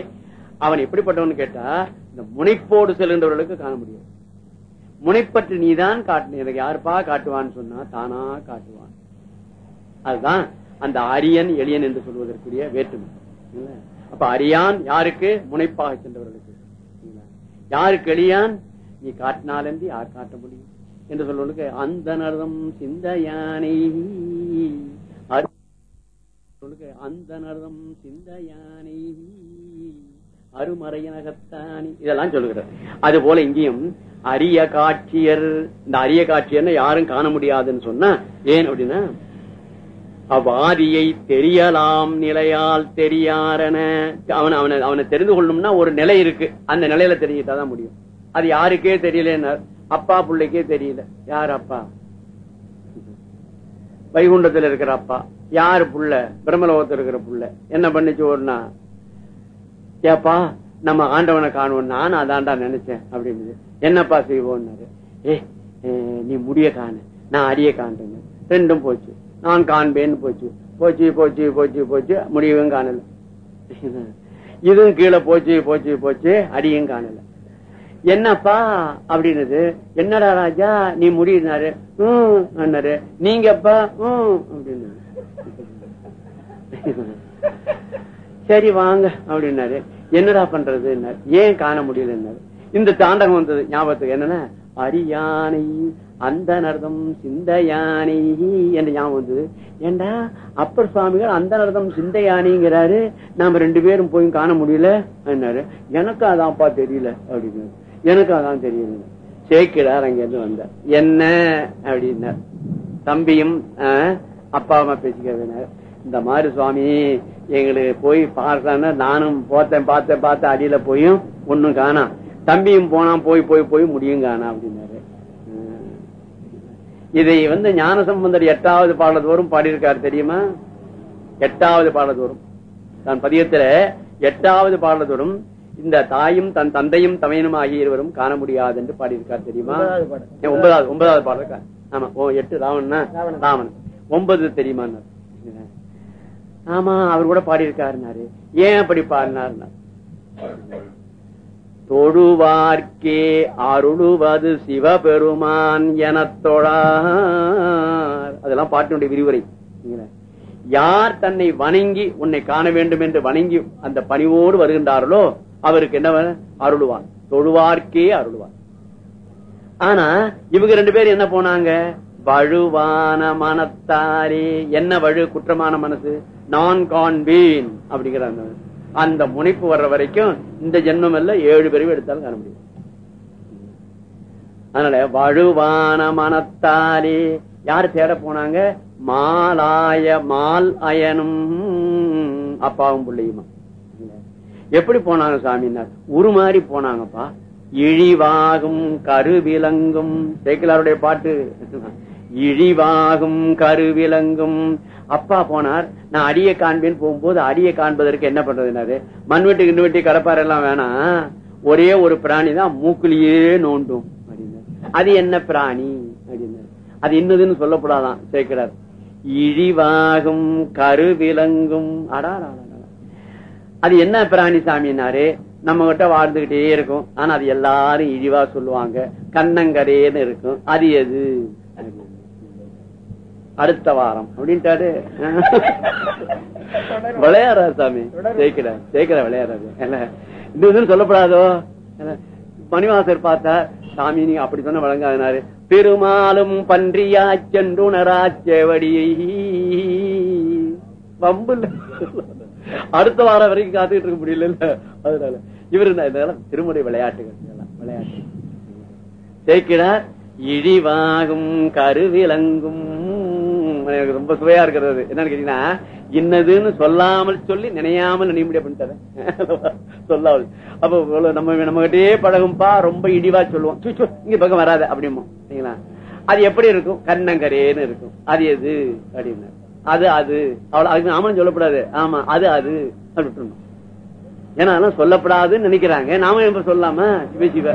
அவன் எப்படிப்பட்டவன் கேட்டா இந்த முனைப்போடு செல்கின்றவர்களுக்கு காண முடியாது. முனைப்பற்று நீதான் காட்டு எனக்கு யாருப்பா காட்டுவான்னு சொன்னா தானா காட்டுவான். அதுதான் அந்த அரியன் எளியன் என்று சொல்வதற்குரிய வேற்றுமை. அப்ப அரியான் யாருக்கு? முனைப்பாக சென்றவர்களுக்கு. யாருக்கு எளியான்? நீ காட்டினாலன்றி யார் காட்ட முடியும்? என்று சொல்வதற்கு அந்த நர்தம் சிந்த யானை சொல்லுங்க, அந்த நர்தம் சிந்தையானை. அருமறையனகத்தானி. இதெல்லாம் சொல்லுகிறார் அது போல இங்கேயும் அரிய காட்சியர் இந்த அரிய காட்சியர்னு யாரும் காண முடியாதுன்னு சொன்னா ஏன் அப்படின்னா அவ்வாதியை தெரியலாம் நிலையால் தெரியாரன அவன் அவனை அவனை தெரிந்து கொள்ளணும்னா ஒரு நிலை இருக்கு. அந்த நிலையில தெரிஞ்சுட்டாதான் முடியும். அது யாருக்கே தெரியலன்னார். அப்பா பிள்ளைக்கே தெரியல. யார் அப்பா? வைகுண்டத்துல இருக்கிற அப்பா. யாரு புள்ள? பிரம்மலோகத்தில் இருக்கிற புள்ள. என்ன பண்ணிச்சு ஓடுனா ஏப்பா நம்ம ஆண்டவனை காணுவோம். நான் அதான்டா நினைச்சேன் அப்படின்னு என்னப்பா செய்வோம்னாரு? ஏ நீ முடிய காணு. நான் அரிய காண்டேன் ரெண்டும் போச்சு. நான் காண்பேன்னு போச்சு. போச்சு போச்சு போச்சு போச்சு. முடியவும் காணல. இதுவும் கீழே போச்சு போச்சு போச்சு. அடியும் காணல. என்னப்பா அப்படின்னது. என்னடா ராஜா நீ முடியினாரு ஹம் அண்ணாரு நீங்கப்பா ஹம் அப்படின்னு சரி வாங்க அப்படின்னாரு. என்னடா பண்றது ஏன் காண முடியல இந்த தாண்டகம் வந்தது ஞாபகத்துக்கு என்னன்னா அரியானை அந்த நர்தம் சிந்தையானை என்று ஞாபகம் வந்தது. ஏண்டா அப்பர் சுவாமிகள் அந்த நர்தம் சிந்தையானிங்கிறாரு. நாம ரெண்டு பேரும் போய் காண முடியல என்னாரு எனக்கு அதான்ப்பா தெரியல அப்படின்னு எனக்கு அதான் தெரியும். சேக்கிடார் அங்க இருந்து வந்தார். என்ன? அப்படின்னார். தம்பியும் ஆஹ், அப்பா அம்மா பேசிக்கிறதுனார் இந்த மாதிரி சுவாமி எங்களுக்கு போய் பார்க்கலான்னு நானும் போத்தேன் பார்த்தேன் பார்த்த அடியில போயும் ஒண்ணும் காணாம் தம்பியும் போனா போய் போய் போய் முடியும் காணாம் அப்படின்னாரு. இதை வந்து ஞான சம்பந்தர் எட்டாவது பாடலதோறும் பாடியிருக்காரு தெரியுமா? எட்டாவது பாடலதோறும். தான் பதியத்துல எட்டாவது பாடலதோறும் இந்த தாயும் தன் தந்தையும் தமையனும் ஆகிய இருவரும் காண முடியாது என்று பாடியிருக்கார் தெரியுமா? ஒன்பதாவது ஒன்பதாவது பாடல்? ஆமா ஓ எட்டு ராவணனா? ராவணன். ஒன்பது தெரியுமா ஆமா அவர் கூட பாடியிருக்காருனாரு ஏன் அப்படி பாடினார் தொழுவார்க்கே அருளுவது சிவபெருமான் எனத் தொழார். அதெல்லாம் பாட்டினுடைய விரிவுரை? யார் தன்னை வணங்கி உன்னை காண வேண்டும் என்று வணங்கி அந்த பணிவோடு வருகின்றார்களோ அவருக்கு என்ன அருள்வான் அருளுவான். தொழுவார்க்கே அருளுவான். ஆனா இவங்க ரெண்டு பேரும் என்ன போனாங்க? வழுவான மனத்தாரே. என்ன வழு? குற்றமான மனசு. நான் காண்பீன் அப்படிங்கிற அந்த முனைப்பு வர்ற வரைக்கும் இந்த ஜென்மம் எல்லாம் ஏழு பிரிவு எடுத்தாலும் காண முடியும். அதனால வழுவான மனத்தாலே யாரு தேட போனாங்க? மாலாய மால் அயனும் அப்பாவும் பிள்ளையுமா. எப்படி போனாங்க சாமினார் உருமாறி போனாங்கப்பா. இழிவாகும் கருவிலங்கும். சேக்கிலாருடைய பாட்டு. இழிவாகும் கருவிலங்கும். அப்பா போனார். நான் அடியை காண்பேன் போகும்போது அடியை காண்பதற்கு என்ன பண்றதுனாரு மண்வெட்டி கிண்வெட்டி கடப்பாறை எல்லாம் வேணாம் ஒரே ஒரு பிராணி தான் மூக்குலியே நோண்டும். அப்படின்னு அது என்ன பிராணி? அப்படின்னு அது இன்னதுன்னு சொல்லப்படாதான் சேர்க்கிறார் இழிவாகும் கருவிலங்கும். அடா அது என்ன பிராணி சாமினாரு? நம்ம கிட்ட வாழ்ந்துகிட்டே இருக்கும். ஆனா அது எல்லாரும் இழிவா சொல்லுவாங்க. கண்ணங்கரேன்னு இருக்கும். அது எது? அடுத்த வாரம். அப்படின்ட்டாரு. விளையாடுறாரு சாமி. ஜெயிக்கிற ஜெயிக்கிற விளையாடுறாரு. என்ன? இது வந்து சொல்லப்படாதோ? மணிவாசர் பார்த்தா சாமி நீங்க அப்படி சொன்ன வழங்காதினாரு. பெருமாளும் பன்றியா வம்பு இல்ல. அடுத்த வாரம் வரைக்கும் காத்துக்கிட்டு இருக்க முடியல அதனால இவரு இதெல்லாம் திருமுறை விளையாட்டுகள் விளையாட்டு. சேர்க்கிறார் இழிவாகும் கருவிலங்கும் எனக்கு ரொம்ப சுவையா இருக்கிறது என்னன்னு கேட்டீங்கன்னா இன்னதுன்னு சொல்லாமல் சொல்லி நினையாமல் நினைமுடிய பண்ணிட்டேன் சொல்லாமல். அப்ப நம்ம நம்ம கிட்டே பழகும்பா ரொம்ப இடிவா சொல்லுவோம். இங்க பக்கம் வராத அப்படிமா சரிங்களா? அது எப்படி இருக்கும்? கண்ணங்கரேன்னு இருக்கும். அது எது? அப்படின்னு அது அது. அவ்வளவு அதுக்கு ஆமான்னு சொல்லக்கூடாது. ஆமா அது அது. அப்படி விட்டுறணும் ஏன்னா அதெல்லாம் சொல்லப்படாதுன்னு நினைக்கிறாங்க. நாம எப்ப சொல்லாம? சிவ சிவ.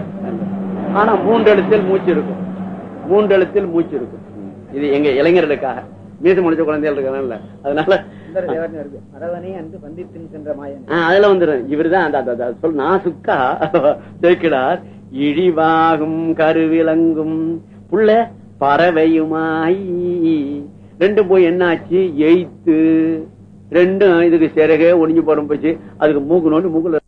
ஆனா மூன்று எழுத்தில் மூச்சு இருக்கும். மூன்று எழுத்தில் மூச்சு இருக்கும். இது எங்க இளைஞர்களுக்காக. மீச முடிச்ச குழந்தைகள் இருக்கிறாங்கல்ல அதனால அதுல வந்துடும் இவருதான் அந்த சொல் நாசுக்கா? சேர்க்கிறார் இழிவாகும் கருவிலங்கும் புள்ள பறவையுமாய் ரெண்டும் போய் என்னாச்சு? எய்த்து. ரெண்டும் இதுக்கு சிறகே ஒளிஞ்சு போறோம் போச்சு. அதுக்கு மூக்கு நோண்டு மூக்குல